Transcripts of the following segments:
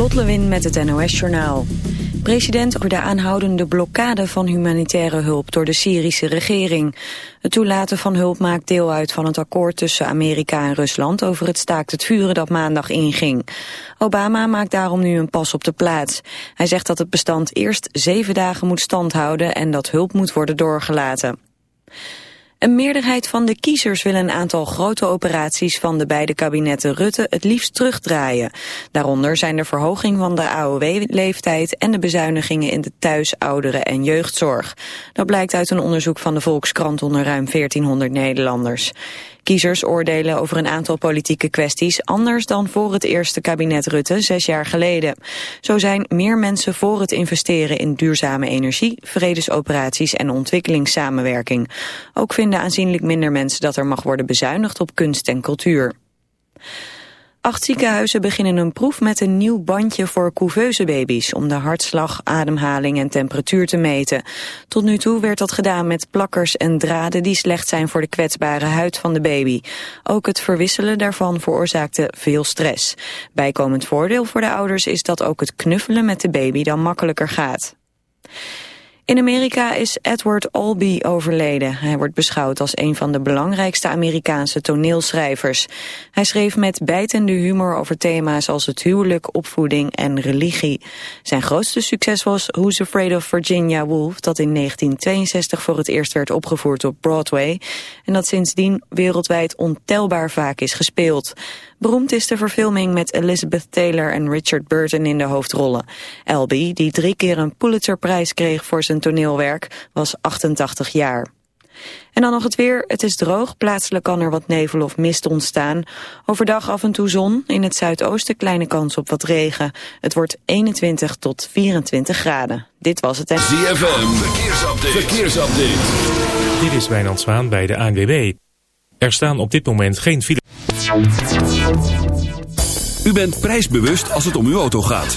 Lot met het NOS Journaal. President over de aanhoudende blokkade van humanitaire hulp door de Syrische regering. Het toelaten van hulp maakt deel uit van het akkoord tussen Amerika en Rusland over het staakt het vuren dat maandag inging. Obama maakt daarom nu een pas op de plaats. Hij zegt dat het bestand eerst zeven dagen moet standhouden en dat hulp moet worden doorgelaten. Een meerderheid van de kiezers wil een aantal grote operaties van de beide kabinetten Rutte het liefst terugdraaien. Daaronder zijn de verhoging van de AOW-leeftijd en de bezuinigingen in de thuis-, ouderen- en jeugdzorg. Dat blijkt uit een onderzoek van de Volkskrant onder ruim 1400 Nederlanders. Kiezers oordelen over een aantal politieke kwesties anders dan voor het eerste kabinet Rutte zes jaar geleden. Zo zijn meer mensen voor het investeren in duurzame energie, vredesoperaties en ontwikkelingssamenwerking. Ook vinden aanzienlijk minder mensen dat er mag worden bezuinigd op kunst en cultuur. Acht ziekenhuizen beginnen een proef met een nieuw bandje voor couveuse baby's om de hartslag, ademhaling en temperatuur te meten. Tot nu toe werd dat gedaan met plakkers en draden die slecht zijn voor de kwetsbare huid van de baby. Ook het verwisselen daarvan veroorzaakte veel stress. Bijkomend voordeel voor de ouders is dat ook het knuffelen met de baby dan makkelijker gaat. In Amerika is Edward Albee overleden. Hij wordt beschouwd als een van de belangrijkste Amerikaanse toneelschrijvers. Hij schreef met bijtende humor over thema's als het huwelijk, opvoeding en religie. Zijn grootste succes was Who's Afraid of Virginia Woolf... dat in 1962 voor het eerst werd opgevoerd op Broadway... en dat sindsdien wereldwijd ontelbaar vaak is gespeeld. Beroemd is de verfilming met Elizabeth Taylor en Richard Burton in de hoofdrollen. Albee, die drie keer een Pulitzerprijs kreeg voor zijn toneelwerk, was 88 jaar. En dan nog het weer. Het is droog. Plaatselijk kan er wat nevel of mist ontstaan. Overdag af en toe zon. In het zuidoosten kleine kans op wat regen. Het wordt 21 tot 24 graden. Dit was het. ZFM. Verkeersupdate. Verkeersupdate. Dit is Wijnand Zwaan bij de ANWB. Er staan op dit moment geen file. U bent prijsbewust als het om uw auto gaat.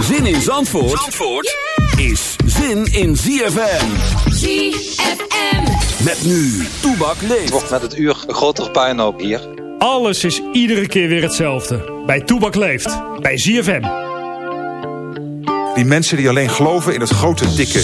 Zin in Zandvoort, Zandvoort is zin in ZFM. ZFM. Met nu, Toebak leeft. wordt met het uur een grotere puinhoop hier. Alles is iedere keer weer hetzelfde. Bij Toebak leeft. Bij ZFM. Die mensen die alleen geloven in het grote, dikke...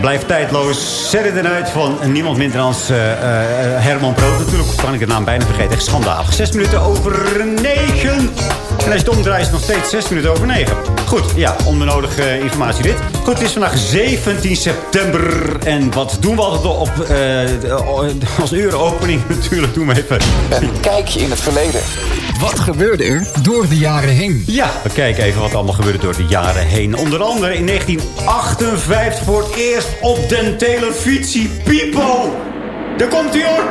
blijft tijdloos. Zet het eruit van niemand minder dan uh, uh, Herman Brood. Natuurlijk kan ik de naam bijna vergeten. Echt schandalig. Zes minuten over negen. En als je het omdraait is het nog steeds zes minuten over negen. Goed, ja, onbenodige informatie dit. Goed, het is vandaag 17 september. En wat doen we altijd op als uuropening? Natuurlijk doen we even... Een kijkje in het verleden. Wat gebeurde er door de jaren heen? Ja, we kijken even wat allemaal gebeurde door de jaren heen. Onder andere in 1958 voor het eerst op den televisie. People! Daar komt hij hoor!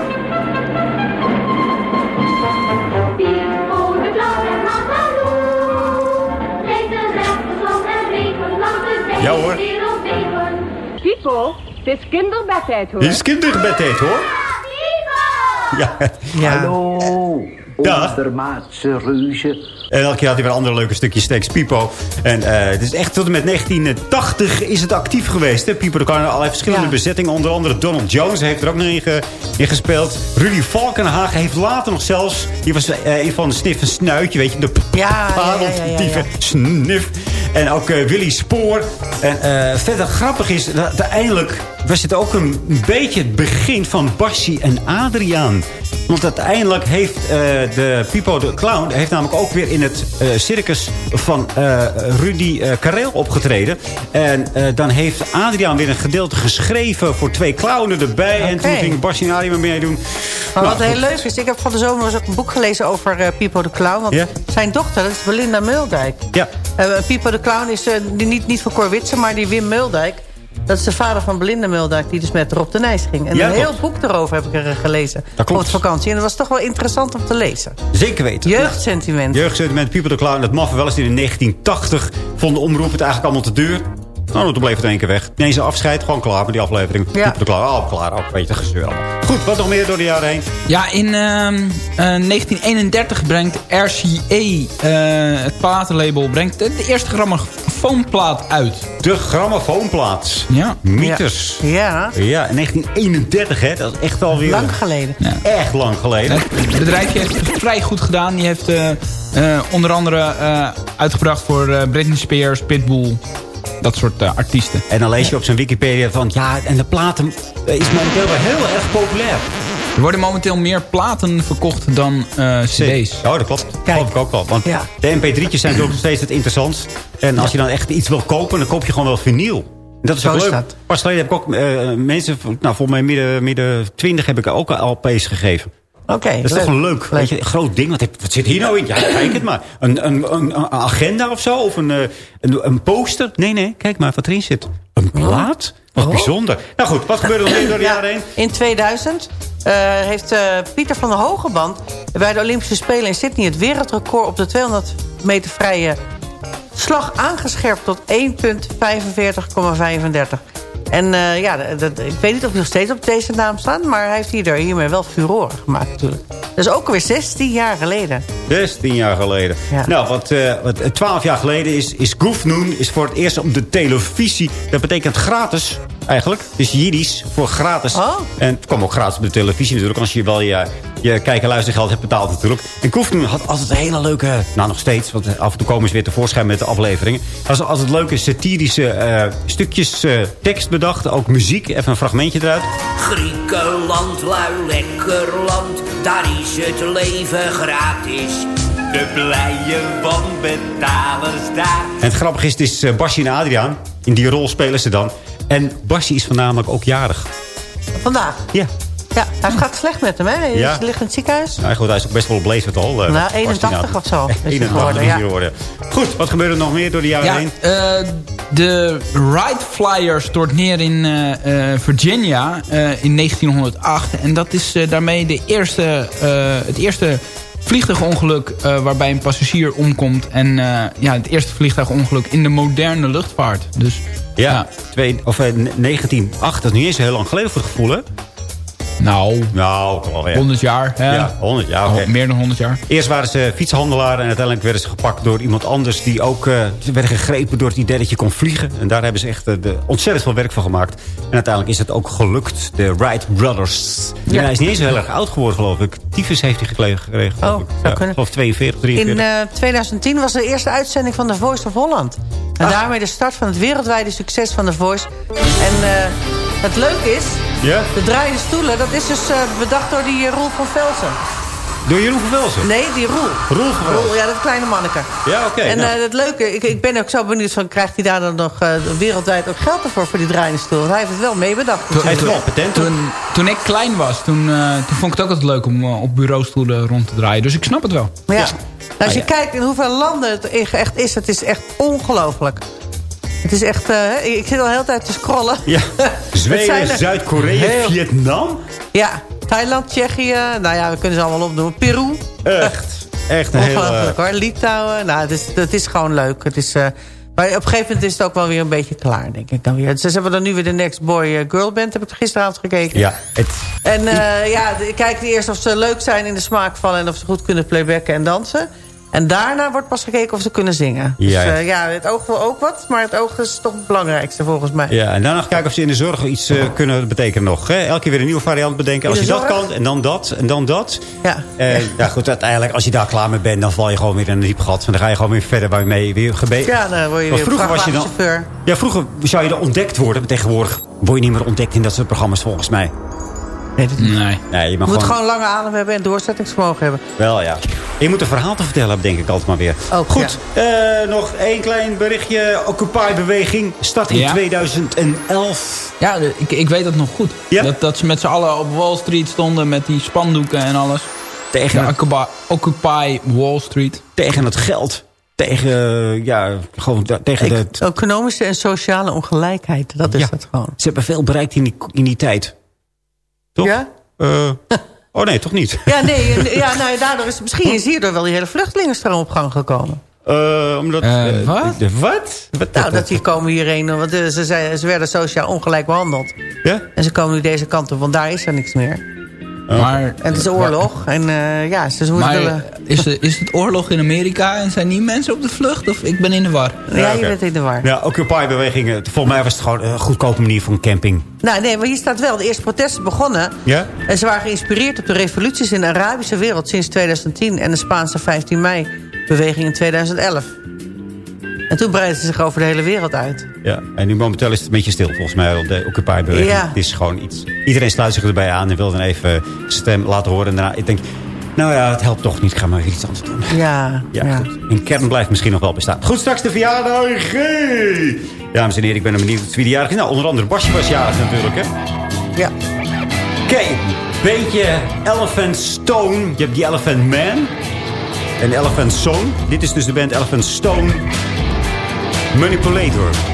Ja hoor. Pipo, het is kinderbedtijd hoor. Het is kinderbedtijd hoor. Ja. ja. Hallo. Ondermaatse reuze. En elke keer had hij weer andere leuke stukjes steaks Pipo. En uh, het is echt tot en met 1980 is het actief geweest. Hè? Pipo, er kwamen allerlei verschillende ja. bezettingen. Onder andere Donald Jones heeft er ook nog in, ge, in gespeeld. Rudy Valkenhagen heeft later nog zelfs... Die was uh, een van de sniffen snuitje, weet je. De ja, pareltieve ja, snif. En ook uh, Willy Spoor. En verder grappig is, dat uiteindelijk was het ook een beetje het begin van Bassi en Adriaan. Want uiteindelijk heeft uh, de Pipo de Clown... heeft namelijk ook weer in het uh, circus van uh, Rudy Karel opgetreden. En dan heeft Adriaan weer een gedeelte geschreven... voor twee clownen erbij. Okay. En toen ging Basje en Adriaan meedoen. Maar nou, wat heel leuk is... ik heb van de zomer ook een boek gelezen over Pipo de Clown. Want ja? zijn dochter, dat is Belinda Meldijk. Ja. Pipo de Clown is niet, niet van Cor Witsen, maar die Wim Meldijk... Dat is de vader van Belinda Muldak die dus met Rob de Nijs ging. En ja, een heel boek erover heb ik er gelezen. Dat klopt. Op vakantie. En dat was toch wel interessant om te lezen. Zeker weten. Jeugdsentiment. Jeugdsentiment, People the Clown. Dat mag wel eens in 1980 vond de omroep het eigenlijk allemaal te duur. Nou, toen bleef het één keer weg. Nee, ze afscheid, gewoon klaar met die aflevering. Ja. Klaar, oh, klaar, ook weet je, gezeur allemaal. Goed, wat nog meer door de jaren heen? Ja, in uh, uh, 1931 brengt RCA, uh, het platenlabel, brengt de, eerste grammofoonplaat uit. De grammofoonplaat. Ja. Mythes. Ja. Ja, in 1931, hè. Dat is echt alweer... Lang geleden. Ja. Echt lang geleden. Het bedrijfje heeft het vrij goed gedaan. Die heeft onder andere uitgebracht voor Britney Spears, Pitbull dat soort uh, artiesten. En dan lees je op zijn Wikipedia van... ja, en de platen is momenteel wel heel erg populair. Er worden momenteel meer platen verkocht dan uh, cd's. Oh, dat klopt. Dat geloof ik ook wel. Want ja. de mp3'tjes zijn nog steeds het interessant. En als je dan echt iets wil kopen, dan koop je gewoon wel vinyl. Dat is Zo leuk. dat. Pas geleden heb ik ook uh, mensen... Nou, voor mij midden, midden 20 heb ik ook LP's gegeven. Okay, Dat is leuk. toch een leuk, groot ding. Wat, wat zit hier nou in? Ja, kijk het maar. Een, een, een, een agenda of zo? Of een, een, een poster? Nee, nee, kijk maar wat erin zit. Een plaat? Wat oh. bijzonder. Nou goed, wat gebeurde er door de ja, jaren heen? In 2000 uh, heeft uh, Pieter van der Hogeband bij de Olympische Spelen in Sydney... het wereldrecord op de 200 meter vrije slag aangescherpt tot 1,45,35. En uh, ja, dat, ik weet niet of hij nog steeds op deze naam staat... maar hij heeft hier, hiermee wel furoren gemaakt natuurlijk. Dat is ook alweer 16 jaar geleden. 16 jaar geleden. Ja. Nou, wat, uh, wat 12 jaar geleden is, is Goofnoon is voor het eerst op de televisie. Dat betekent gratis, eigenlijk. Het is Jiddisch voor gratis. Oh. En het kwam ook gratis op de televisie natuurlijk. Als je wel je, je kijk- en luistergeld hebt betaald natuurlijk. En Goofnoon had altijd een hele leuke... Nou, nog steeds, want af en toe komen ze weer tevoorschijn met de afleveringen. Had altijd leuke satirische uh, stukjes uh, tekst bedacht. Ook muziek, even een fragmentje eruit. Griekenland, lui, lekker land, daar is het leven gratis. De blije wanbetalers daar. En het grappige is, het is uh, Basje en Adriaan. In die rol spelen ze dan. En Basje is voornamelijk ook jarig. Vandaag? Ja. Ja, hij gaat slecht met hem, hè? Hij Ja. ligt in het ziekenhuis. Nou, goed, hij is ook best wel blaze al. Uh, Nou, 81 of zo is hij 81 geworden, is ja. hij geworden. Goed, wat gebeurde er nog meer door de jaren Ja, heen? eh, de Wright Flyer stort neer in eh, eh, Virginia eh, in 1908. En dat is eh, daarmee de eerste, eh, het eerste vliegtuigongeluk eh, waarbij een passagier omkomt. En eh, ja, het eerste vliegtuigongeluk in de moderne luchtvaart. Dus Ja, Twee, of, eh, 1908, dat is niet eens heel lang geleden voor het gevoel, hè? Nou, nou wel, ja. 100 jaar. Hè? Ja, 100 jaar. oké. Meer dan 100 jaar. Eerst waren ze fietshandelaar en uiteindelijk werden ze gepakt door iemand anders... die ook eh, ze werden gegrepen door het idee dat je kon vliegen. En daar hebben ze echt eh, de, ontzettend veel werk van gemaakt. En uiteindelijk is het ook gelukt. De Wright Brothers. Ja. Ja. hij is niet eens heel erg oud geworden, geloof ik. Tyfus heeft hij gekregen. geloof Oh, ik. zou Ja, kunnen. geloof 42, In 43. eh, 2010 was de eerste uitzending van The Voice of Holland. En Ah. daarmee de start van het wereldwijde succes van The Voice. En eh, het leuke is, Ja? de draaiende stoelen... dat is dus eh, bedacht door die eh, Roel van Velsen. Door Jeroen van Velsen? Nee, die Roel. Roel van. Roel, ja, dat kleine manneke. Ja, oké. en nou. eh, het leuke, ik, ik ben ook zo benieuwd van... krijgt hij daar dan nog eh, wereldwijd ook geld ervoor... voor die draaiende stoel? Want hij heeft het wel meebedacht. Toen, Hij wel patent. toen, toen ik klein was, toen, toen vond ik het ook altijd leuk om op bureaustoelen rond te draaien. Dus ik snap het wel. Ja, nou, als Ah, je ja. kijkt in hoeveel landen het echt is... het is echt ongelooflijk. Het is echt... eh, ik zit al de hele tijd te scrollen. Ja. Zweden, Zuid-Korea, heel- Vietnam. Ja, Thailand, Tsjechië. Nou ja, we kunnen ze allemaal opnoemen. Peru. Echt. Echt een. Ongelooflijk hoor. Litouwen. Nou, het is, het is gewoon leuk. Het is, eh, maar op een gegeven moment is het ook wel weer een beetje klaar, denk ik dan weer. Ze hebben dan nu weer de Next Boy eh, Girl Band. Heb ik gisteravond gekeken. Ja, het, En eh, ja, kijk eerst of ze leuk zijn in de smaak vallen... en of ze goed kunnen playbacken en dansen. En daarna wordt pas gekeken of ze kunnen zingen. Dus Ja, eh, ja, het oog wil ook wat, maar het oog is toch het belangrijkste volgens mij. Ja, en daarna nog kijken of ze in de zorg iets eh, kunnen betekenen nog. Hè? Elke keer weer een nieuwe variant bedenken. Als je dat kan, en dan dat, en dan dat. Ja. En ja, goed, uiteindelijk, als je daar klaar mee bent... dan val je gewoon weer in een diep gat. En dan ga je gewoon weer verder waarmee je weer gebeten. Ja, dan word je weer vroeger was je dan... Ja, vroeger zou je dan ontdekt worden. Maar tegenwoordig word je niet meer ontdekt in dat soort programma's, volgens mij. Nee, dat Nee. Nee, je Je mag moet gewoon... gewoon lange adem hebben en doorzettingsvermogen hebben. Wel, ja. Je moet een verhaal te vertellen hebben, denk ik altijd maar weer. Ook, Goed, eh, nog één klein berichtje. Occupy-beweging start in Ja. 2011. Ja, ik, ik weet dat nog goed. Ja? Dat, dat ze met z'n allen op Wall Street stonden met die spandoeken en alles. Tegen, Ja, het, Occupy, Wall Street. tegen het geld. Tegen, eh, ja, gewoon tegen de... Economische en sociale ongelijkheid, dat is Ja. het gewoon. Ze hebben veel bereikt in die, in die tijd. Toch? Ja? Eh, oh nee, toch niet? Ja, nee, ja, nou, daardoor is misschien is hierdoor wel die hele vluchtelingenstroom op gang gekomen. Eh, omdat, Eh, wat? de- wat? Wat? Nou, dat die komen hierheen, want ze, zijn, ze werden sociaal ongelijk behandeld. Ja? En ze komen nu deze kant op, want daar is er niks meer. Maar, En het is oorlog. En eh, ja, ze moeten Maar willen... is, de, is het oorlog in Amerika en zijn die mensen op de vlucht? Of ik ben in de war? Ja, je bent in de war. Ja, Occupy-beweging. eh, Volgens mij was het gewoon een goedkope manier een camping. Nou, nee, maar hier staat wel. De eerste protesten begonnen. Ja? En ze waren geïnspireerd op de revoluties in de Arabische wereld sinds 2010... en de Spaanse 15 mei-beweging in 2011. En toen breidden ze zich over de hele wereld uit. Ja, en nu momenteel is het een beetje stil volgens mij de Occupy-beweging. Ja. Het is gewoon iets... Iedereen sluit zich erbij aan en wil dan even stem laten horen. En daarna, ik denk, nou ja, het helpt toch niet. Ik ga maar iets anders doen. Ja, Ja, ja. goed. Een kern blijft misschien nog wel bestaan. Goed, straks de verjaardag. Dames en heren, ik ben benieuwd wie de jarig is. Nou, onder andere Basje was jarig natuurlijk, hè. ja. Oké, beetje Elephant Stone. Je hebt die Elephant Man. En Elephant Song. Dit is dus de band Elephant Stone. Manipulator.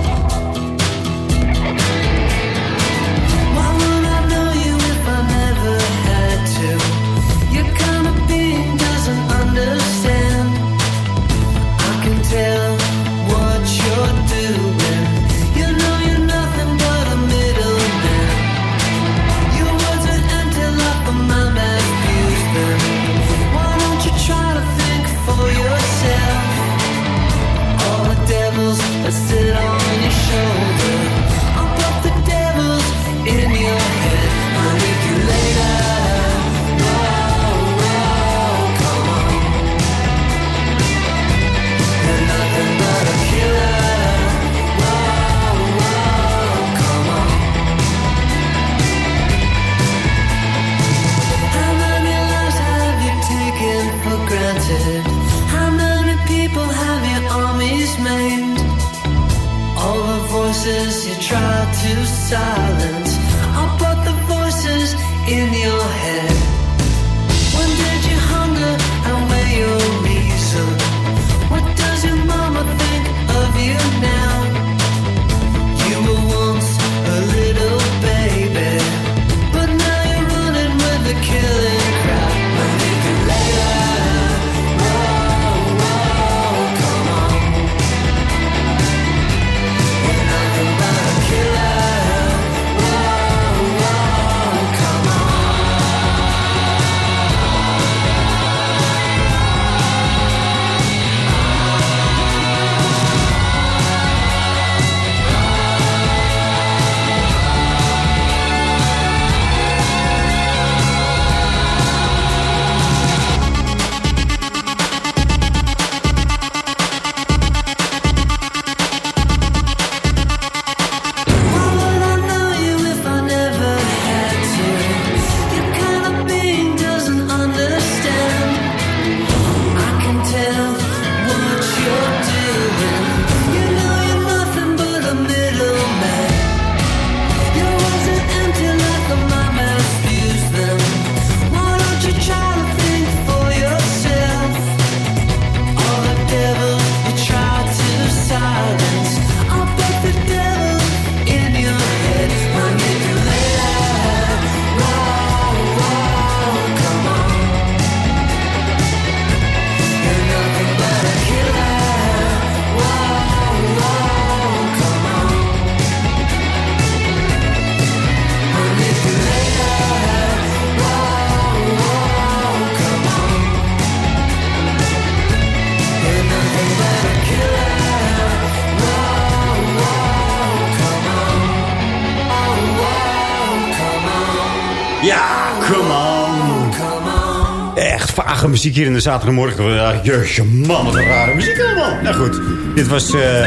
Muziek hier in de zaterdagmorgen. Jeetje, man, wat een rare muziek allemaal. Nou goed, dit was eh,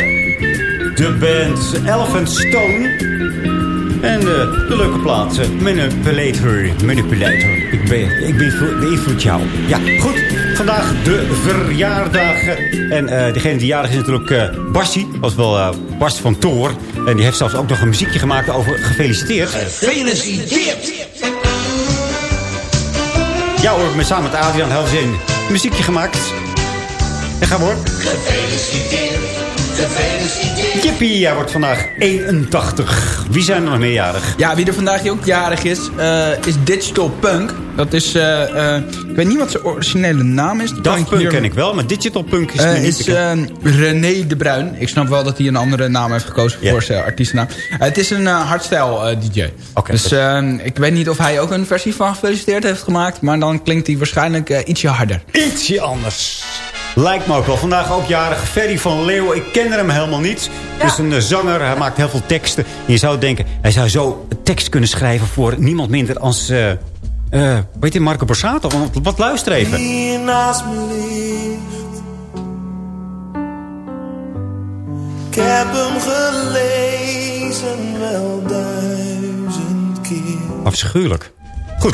de band Elephant Stone. En eh, de leuke plaats, eh, Manipulator. Manipulator. Ik ben, ik ben jou. Ja, goed. Vandaag de verjaardagen. En eh degene die jarig is natuurlijk Bassie. Was wel Bas van Toor. En die heeft zelfs ook nog een muziekje gemaakt over gefeliciteerd. Gefeliciteerd! Ja hoor, met samen met Adriaan Helzin een muziekje gemaakt. En we hoor. Gefeliciteerd! Gefeliciteerd! Jippie, hij wordt vandaag 81. Wie zijn er nog meerjarig? Ja, wie er vandaag ook jarig is, eh, is Digital Punk. Dat is, ik weet niet wat zijn originele naam is. Die kan Daft ik Punk hier- ken ik wel, maar Digital Punk is Eh, me niet is bekend. eh, René de Bruin. Ik snap wel dat hij een andere naam heeft gekozen voor zijn artiestennaam. Eh, het is een uh, hardstyle DJ. Dus eh, ik weet niet of hij ook een versie van gefeliciteerd heeft gemaakt. Maar dan klinkt hij waarschijnlijk eh, ietsje harder. Ietsje anders. Lijkt me ook wel. Vandaag ook jarig Ferry van Leeuwen. Ik ken hem helemaal niet. Het is een eh, zanger. Hij maakt heel veel teksten. En je zou denken, hij zou zo tekst kunnen schrijven... voor niemand minder als... eh eh, weet je, Marco Borsato. Want Wat luister even. Ik heb hem gelezen wel duizend keer. Afschuwelijk. Goed.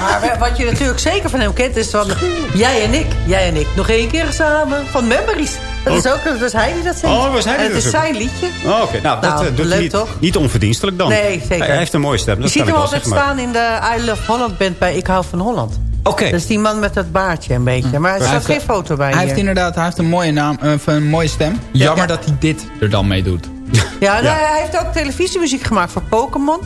Maar wat je natuurlijk zeker van hem kent is van... Jij en ik, jij en ik, nog één keer samen van Memories. Dat is ook, dat was hij die dat zingt. Oh, was hij die En het dat is zijn liedje. Oh, Oké, nou, dat Nou, eh, doet leuk niet, toch? niet onverdienstelijk dan. Nee, zeker. Hij, heeft een mooie stem. Je Dat ziet kan hem altijd maar- staan in de I Love Holland band bij Ik hou van Holland. Oké. Dat is die man met dat baardje een beetje. Maar er Hij staat geen foto bij Hij heeft inderdaad hij heeft een mooie naam, eh, een mooie stem. Jammer ja. dat hij dit er dan mee doet. Ja, nou, hij heeft ook televisiemuziek gemaakt voor Pokémon.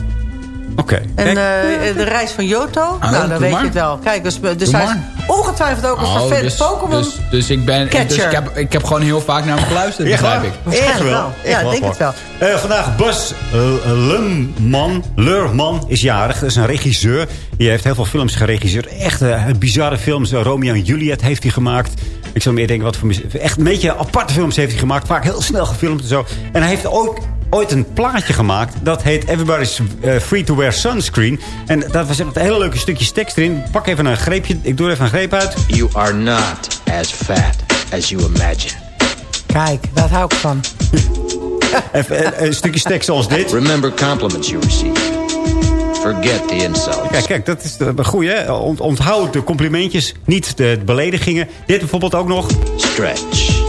Oké. En eh, de reis van Joto. nou, dan weet maar. je het wel. Kijk, dus, dus Doe hij is ongetwijfeld ook een Oh, vervent dus, Pokémon. dus, dus ik ben, dus Catcher. ik, heb, ik heb gewoon heel vaak naar hem geluisterd, Echt begrijp ik. Echt wel. Ja, wel, denk het wel. Eh, vandaag Bas uh, Lumman, Lurman is jarig. Dat is een regisseur. Die heeft heel veel films geregisseerd. Echt eh, bizarre films. Eh, Romeo en Juliet heeft hij gemaakt. Ik zou meer denken, wat voor Echt een beetje aparte films heeft hij gemaakt. Vaak heel snel gefilmd en zo. En hij heeft ook ooit een plaatje gemaakt. Dat heet Everybody's eh, Free to Wear Sunscreen. En daar was een hele leuke stukjes tekst erin. Pak even een greepje. Ik doe er even een greep uit. You are not as fat as you imagine. Kijk, daar hou ik van. Even een, een stukje tekst zoals dit. Remember compliments you receive. Forget the insults. Kijk, kijk, dat is de goeie, hè? Ont- onthoud de complimentjes, niet de beledigingen. Dit bijvoorbeeld ook nog. Stretch.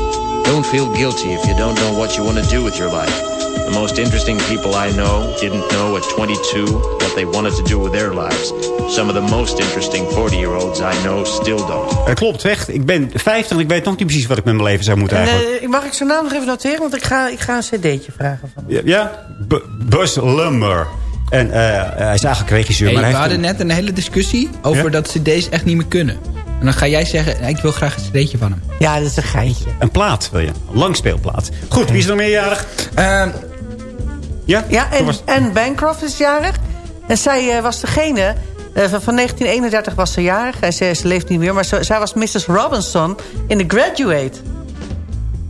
Don't feel guilty if you don't know what you want to do with your life. The most interesting people I know didn't know at 22 what they wanted to do with their lives. Some of the most interesting 40-year-olds I know still don't. Het klopt, echt. Ik ben 50 en ik weet nog niet precies wat ik met mijn leven zou moeten En, eigenlijk. eh, mag ik zijn naam nog even noteren? Want ik ga, ik ga een cd'tje vragen van hem. Ja, ja? B- Buzz Lumber. En eh, hij is eigenlijk regisseur. Hey, maar hij we heeft hadden net een hele discussie over Ja? dat cd's echt niet meer kunnen. En dan ga jij zeggen, ik wil graag een cd'tje van hem. Ja, dat is een geitje. een plaat, wil je? Een langspeelplaat. Goed, wie is er nog meerjarig? Ehm, Ja? Ja, en, en Bancroft is jarig. En zij eh, was degene... eh, van, van 1931 was ze jarig. En ze, ze leeft niet meer. Maar ze- zij was Mrs. Robinson in The Graduate.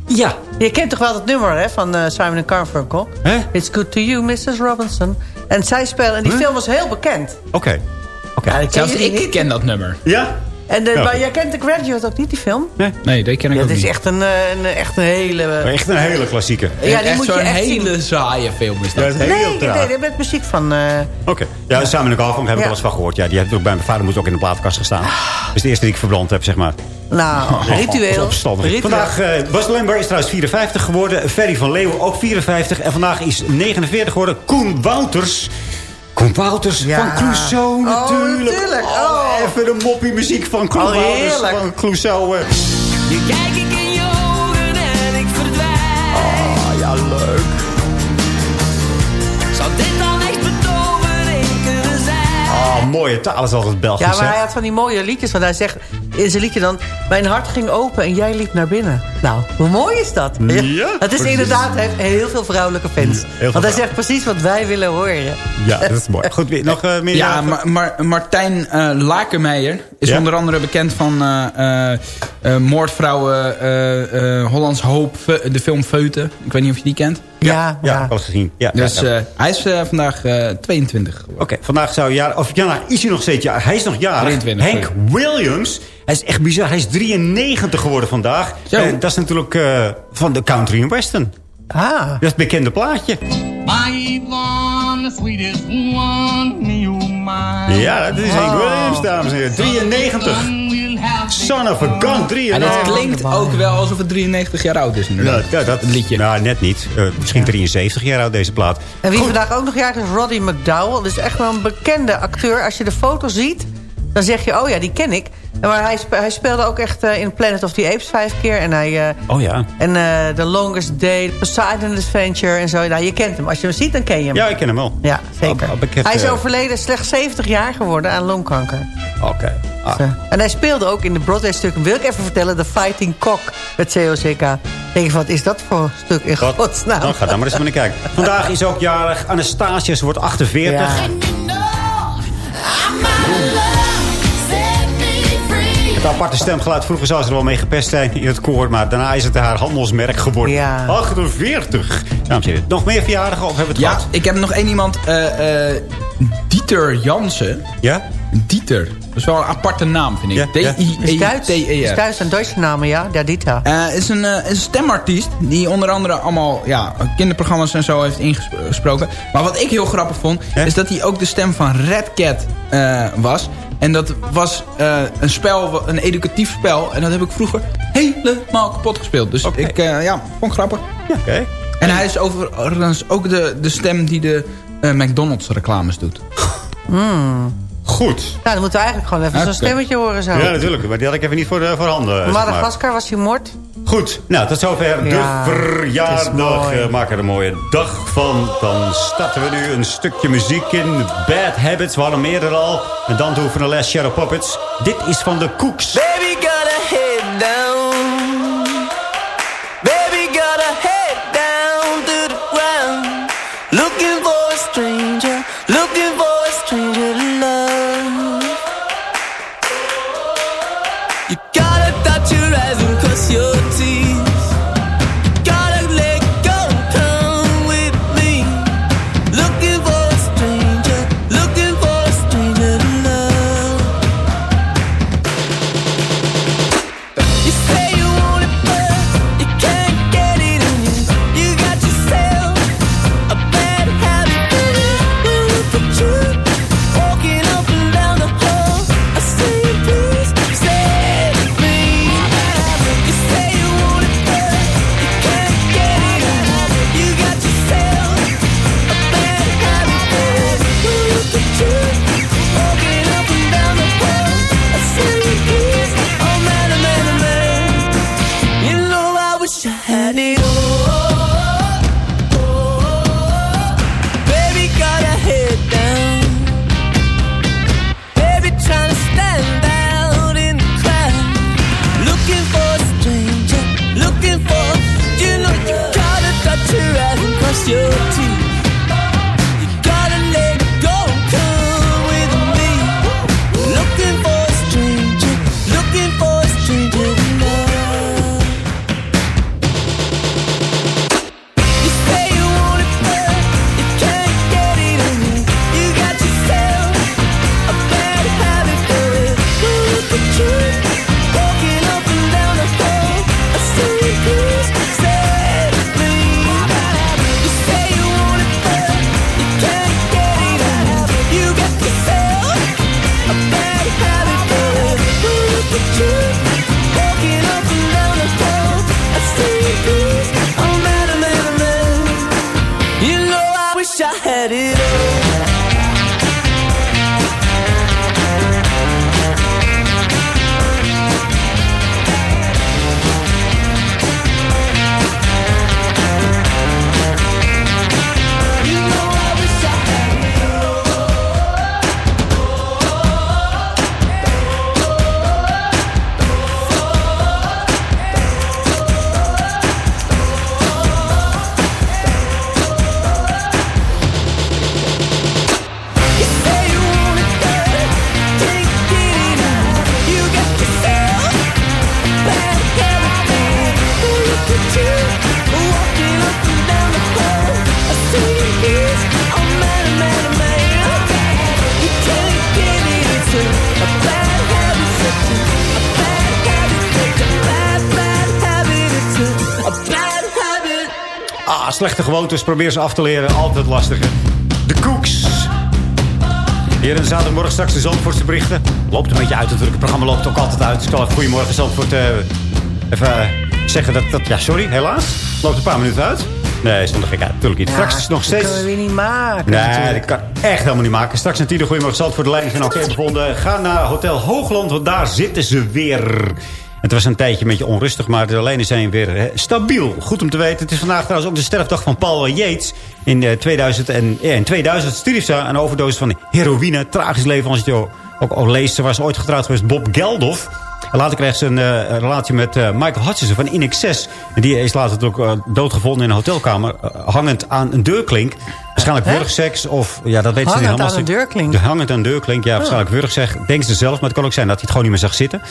Ja. Je kent toch wel dat nummer hè, van eh, Simon Garfunkel? Hè? It's good to you, Mrs. Robinson. En zij speelde... En die Huh? film was heel bekend. Oké. Oké. Ja, zelfs je- ik ken dat nummer. Ja? En de, Ja. maar jij kent The Graduate ook niet, die film? Nee, dat ken ik Ja, ook dat is niet. echt een, eh, een, echt een hele... Echt een hele klassieke. Ja, die echt moet je echt zien. hele saaie film is Ja, dat. het is heel Nee, traag. nee, met muziek van... eh, Oké. Ja, Simon Garfunkel heb ik Ja. wel eens van gehoord. Ja, die heeft ook bij mijn vader moet ook in de platenkast gestaan. Dat is de eerste die ik verbrand heb, zeg maar. nou, is ritueel. Vandaag, eh Bas Lember is trouwens 54 geworden. Ferry van Leeuwen ook 54. En vandaag is 49 geworden. Koen Wouters. Koen Wouters Ja. van Clouseau natuurlijk. natuurlijk. Oh, Oh. Even de moppie muziek van Koen Oh, Wouters heerlijk. van Clouseau. eh. Nu kijk ik in je ogen en ik verdwijn. Ah, ja, leuk. Zou dit dan echt betovering kunnen zijn? Ah, mooie taal is altijd Belgisch, Ja, maar hè? hij had van die mooie liedjes. Want hij zegt in zijn liedje dan... Mijn hart ging open en jij liep naar binnen. Nou, hoe mooi is dat? Ja, Het is precies. inderdaad hij heeft heel veel vrouwelijke fans. veel Want hij zegt precies wat wij willen horen. Ja, dat is mooi. Goed, weer- nog eh, meer? Ja, maar, maar Martijn eh Lakenmeijer is Ja? onder andere bekend van eh, eh, eh, Moordvrouwen, eh, eh, Hollands Hoop, de film Feuten. Ik weet niet of je die kent. Ja, Ja, gezien. Ja, Dus ja, ja. hij is vandaag eh, 22 geworden. Oké, vandaag zou jaar... Of ja, nou, is hij nog steeds jaar? Hij is nog jarig. 23, Henk Williams. Hij is echt bizar. Hij is 93 geworden vandaag. Zo. En dat is natuurlijk eh, van de country and western. Ah. Dat is het bekende plaatje. My Yvonne, the sweetest one, me oh my. Ja, dat is Henk Williams, dames en heren. 93. Son of a gun, En 93. het klinkt ook wel alsof het 93 jaar oud is inderdaad. Ja, dat liedje. Nou, net niet. Eh, misschien 73 jaar oud deze plaat. En wie vandaag ook nog jarig is, Roddy McDowell. Dat is echt wel een bekende acteur. Als je de foto ziet, dan zeg je, oh ja, die ken ik. Maar hij, spe- hij speelde ook echt eh, in Planet of the Apes vijf keer. En hij... eh, Oh ja. en eh The Longest Day, Poseidon Adventure en zo. Nou, je kent hem. Als je hem ziet, dan ken je hem. Ja, ik ken hem wel. Ja, zeker. Hij is overleden slechts 70 jaar geworden aan longkanker. Oké. Ah. Dus, En hij speelde ook in de Broadway-stuk, wil ik even vertellen... The Fighting Cock, het COCK. Denk je, wat is dat voor stuk in Wat? godsnaam? Nou, ga daar maar eens naar kijken. Vandaag is ook jarig Anastasia. Ze wordt 48. Ja. Het aparte stemgeluid. Vroeger zou ze er wel mee gepest zijn in het koor. Maar daarna is het haar handelsmerk geworden. Ja. 48. Dames en heren. Nog meer verjaardagen of hebben we het Ja, gehad? ik heb nog één iemand. eh, eh, Dieter Jansen. Ja? Dieter. Dat is wel een aparte naam, vind ik. Ja, ja. Is Duits, is D-I-E-T-E-R. Duits en Duitse namen, ja. Ja, Dita. Eh, is een, eh, is een stemartiest die onder andere allemaal ja, kinderprogramma's en zo heeft ingesproken. Maar wat ik heel grappig vond, is dat hij ook de stem van Red Cat eh, was. En dat was eh, een spel, een educatief spel. En dat heb ik vroeger helemaal kapot gespeeld. Dus ik, eh, ja, vond grappig. Ja, oké. En hij is overigens ook de, de stem die de eh, McDonald's reclames doet. Goed. Nou, dan moeten we eigenlijk gewoon even zo'n stemmetje horen zo. Ja, natuurlijk. Maar die had ik even niet voor, de, voor handen. Madagaskar was hij moord. Goed, nou, tot zover Ja, de verjaardag. Eh, maak er een mooie dag van. Dan starten we nu een stukje muziek in. Bad Habits, we hadden meer er al. En dan doen we van de Les Shadow Puppets. Dit is van de Cooks. Baby got a head down. Gewoontes. Probeer ze af te leren. Altijd lastiger. De Cooks. Hier in zaterdagmorgen straks de Zandvoortse berichten. Loopt een beetje uit natuurlijk. Het programma loopt ook altijd uit. Dus ik zal even goedemorgen Zandvoort eh, even eh, zeggen dat, dat... Ja, sorry, helaas. Loopt een paar minuten uit. Nee, stond er gek uit. Natuurlijk niet. Straks is nog dat steeds... kunnen we niet maken Nee, natuurlijk. dat kan echt helemaal niet maken. Straks een tiende goedemorgen Zandvoort. De leiding zijn oké bevonden. Ga naar Hotel Hoogland, want daar zitten ze weer. Het was een tijdje een beetje onrustig, maar de lijnen zijn weer eh, stabiel. Goed om te weten. Het is vandaag trouwens ook de sterfdag van Paul Yates. In, eh, 2000 en, ja, in 2000 stierf ze aan een overdosis van heroïne. Tragisch leven als je het ook al leest. Ze was ooit getrouwd geweest Bob Geldof. Later kreeg ze een eh, relatie met eh, Michael Hutchison van In die is later ook doodgevonden in een hotelkamer. eh, hangend aan een deurklink. Waarschijnlijk wurgseks of... Ja, dat weet ze niet Hangend helemaal. aan een deurklink? De hangend aan een deurklink. Ja, waarschijnlijk wurgseks. Denkt ze zelf. Maar het kan ook zijn dat hij het gewoon niet meer zag zitten.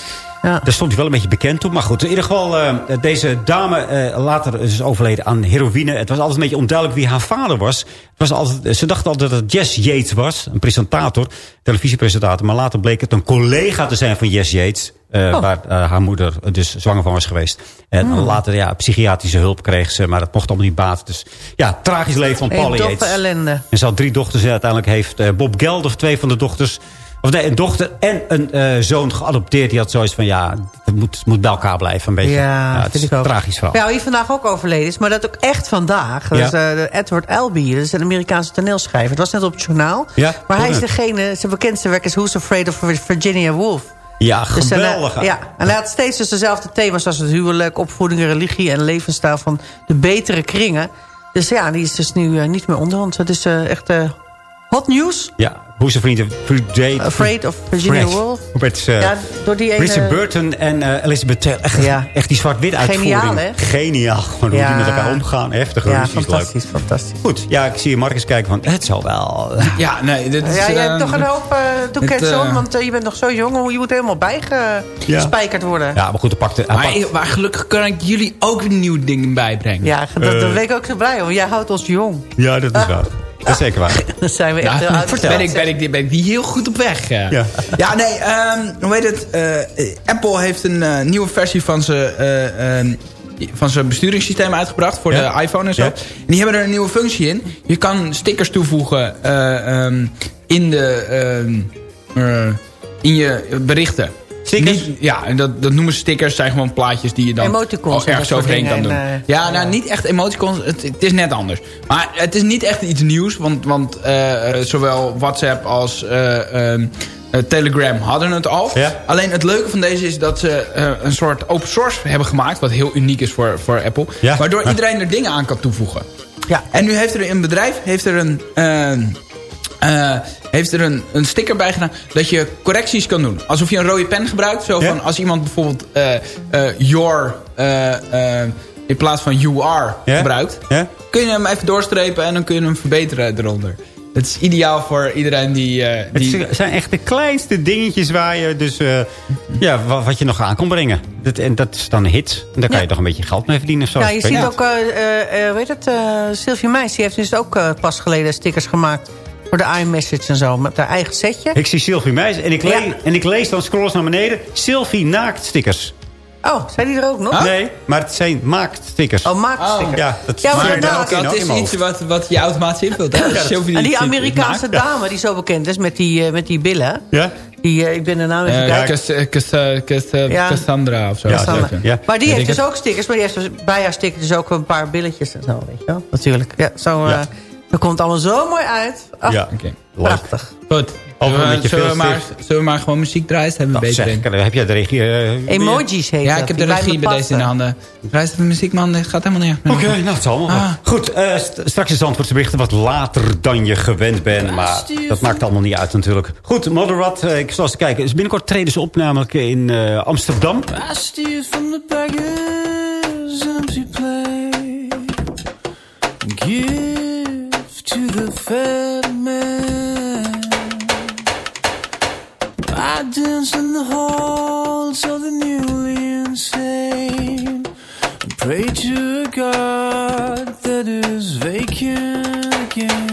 Ja. Daar stond hij wel een beetje bekend op. Maar goed, in ieder geval, eh, deze dame eh, later is overleden aan heroïne. Het was altijd een beetje onduidelijk wie haar vader was. Het was altijd, ze dachten altijd dat het Jess Yates was. Een presentator, televisiepresentator. Maar later bleek het een collega te zijn van Jess Yates. Eh, Oh. Waar eh, haar moeder dus zwanger van was geweest. En Hmm. later ja, psychiatrische hulp kreeg ze. Maar dat mocht allemaal niet baten. Dus ja, tragisch leven van doffe Yates. ellende. En ze had drie dochters. En uiteindelijk heeft eh, Bob Geldof twee van de dochters... Of nee, een dochter en een zoon geadopteerd. Die had zoiets van, ja, het moet, moet bij elkaar blijven. Een beetje. Ja, het vind is ik ook. tragisch verhaal. Ja, wie vandaag ook overleden is, maar dat ook echt vandaag. Dat Ja. is Edward Albee, dat is een Amerikaanse toneelschrijver. Het was net op het journaal. Ja, maar hij is goed. degene, zijn bekendste werk is Who's Afraid of Virginia Woolf. Ja, Dus geweldig. ja, en hij had steeds dus dezelfde thema's als het huwelijk, opvoeding, religie en levensstijl van de betere kringen. Dus ja, die is dus nu eh, niet meer onder ons. Het is eh, echt eh, hot nieuws. Ja, hoe zijn vrienden... Friday- Afraid of Virginia. Woolf. Met, eh, Ja, door die ene- Richard Burton en eh, Elizabeth Taylor. Echt, Ja. echt die zwart-wit uitvoering. Geniaal, hè? Geniaal. Gewoon hoe Ja. die met elkaar omgaan. Heftige Ja. Leuk. fantastisch, fantastisch. Goed, ja, ik zie Marcus kijken van... Het zal wel... Ja, nee, dit is... Ja, je eh, hebt toch een hoop uh, eh, om, want je bent nog zo jong. Je moet helemaal bijgespijkerd worden. Ja, maar goed, hij pakte... hij Maar, pakt- maar gelukkig kan ik jullie ook nieuwe dingen bijbrengen. Ja, dat, daar ben ik ook zo blij om. Jij houdt ons jong. ja, dat is waar. Dat is zeker waar. Dan zijn we echt Ja, heel oud. ben, ik, ben, ik, ben ik die heel goed op weg. Ja. Ja, nee, ehm, hoe heet het? eh, Apple heeft een eh, nieuwe versie van zijn... eh, ehm, van zijn besturingssysteem uitgebracht voor Ja. de iPhone en zo. Ja. En die hebben er een nieuwe functie in. Je kan stickers toevoegen eh, ehm, in, de, ehm, eh, in je berichten. Stickers? Niet- ja, en dat, dat noemen ze stickers. zijn gewoon plaatjes die je dan Emoticons en ergens overheen kan doen. en, eh, ja, nou, niet echt emoticons. Het, het is net anders. Maar het is niet echt iets nieuws. Want, want eh, eh, zowel WhatsApp als eh, ehm, eh, Telegram hadden het al. Ja. Alleen het leuke van deze is dat ze een soort open source hebben gemaakt. Wat heel uniek is voor, voor Apple. Ja. Waardoor iedereen er dingen aan kan toevoegen. Ja. En nu heeft er een bedrijf heeft er een, eh, heeft er een, een sticker bij gedaan dat je correcties kan doen. Alsof je een rode pen gebruikt. Zo Ja. van als iemand bijvoorbeeld eh, eh, your in plaats van you are Ja. gebruikt. Ja? Kun je hem even doorstrepen en dan kun je hem verbeteren eronder. Het is ideaal voor iedereen die... eh, Het die zijn echt de kleinste dingetjes waar je dus... eh, ja, wat, wat je nog aan kon brengen. Dat, en dat is dan een hit. En daar kan je toch een beetje geld mee verdienen of zo. Ja, je ziet ook, eh eh, eh, weet het, eh Sylvie Meijs, die heeft dus ook pas geleden stickers gemaakt voor de iMessage en zo, met haar eigen setje. Ik zie Sylvie Meijs en ik, Ja. lees, en ik lees dan scrolls naar beneden. Sylvie naakt stickers. Oh, zijn die er ook nog? Nee, maar het zijn maakt stickers. Oh, maakt stickers. Ja, dat Ja, maar inderdaad. in- dat in is iets wat, wat je automatisch invult. hè? Als Sylvie En die iets Amerikaanse maakt. dame die zo bekend is met die, eh, met die billen. Ja? Die, eh, ik ben de naam even Eh, eh, eh, eh, Ja. Cassandra of zo. Ja. Ja. Maar die heeft dus ook stickers. Maar die heeft dus bij haar stickers dus ook een paar billetjes en zo, weet je wel. Natuurlijk. Ja, zo, eh. Dat komt allemaal zo mooi uit. Ach, Ja, Oké. leuk. prachtig. Goed. Over Zullen we- met je zullen, we maar, zullen we maar gewoon muziek draaien? Hebben we beter zeg in. ik. Heb jij de regie? eh, Emojis heet Ja, dat. ik heb de regie bij deze in de handen. Prijs de muziekman, dit gaat helemaal niet. Oké, nou, het zal allemaal Ah. Goed, eh, st- straks is Zandvoortse berichten wat later dan je gewend bent. Maar dat maakt allemaal niet uit natuurlijk. Goed, Moderat, eh, ik zal eens kijken. Dus binnenkort treden ze op namelijk in eh, Amsterdam. I steal from the beggars empty plate. Give fat man. I dance in the halls of the newly insane. And pray to a God that is vacant again.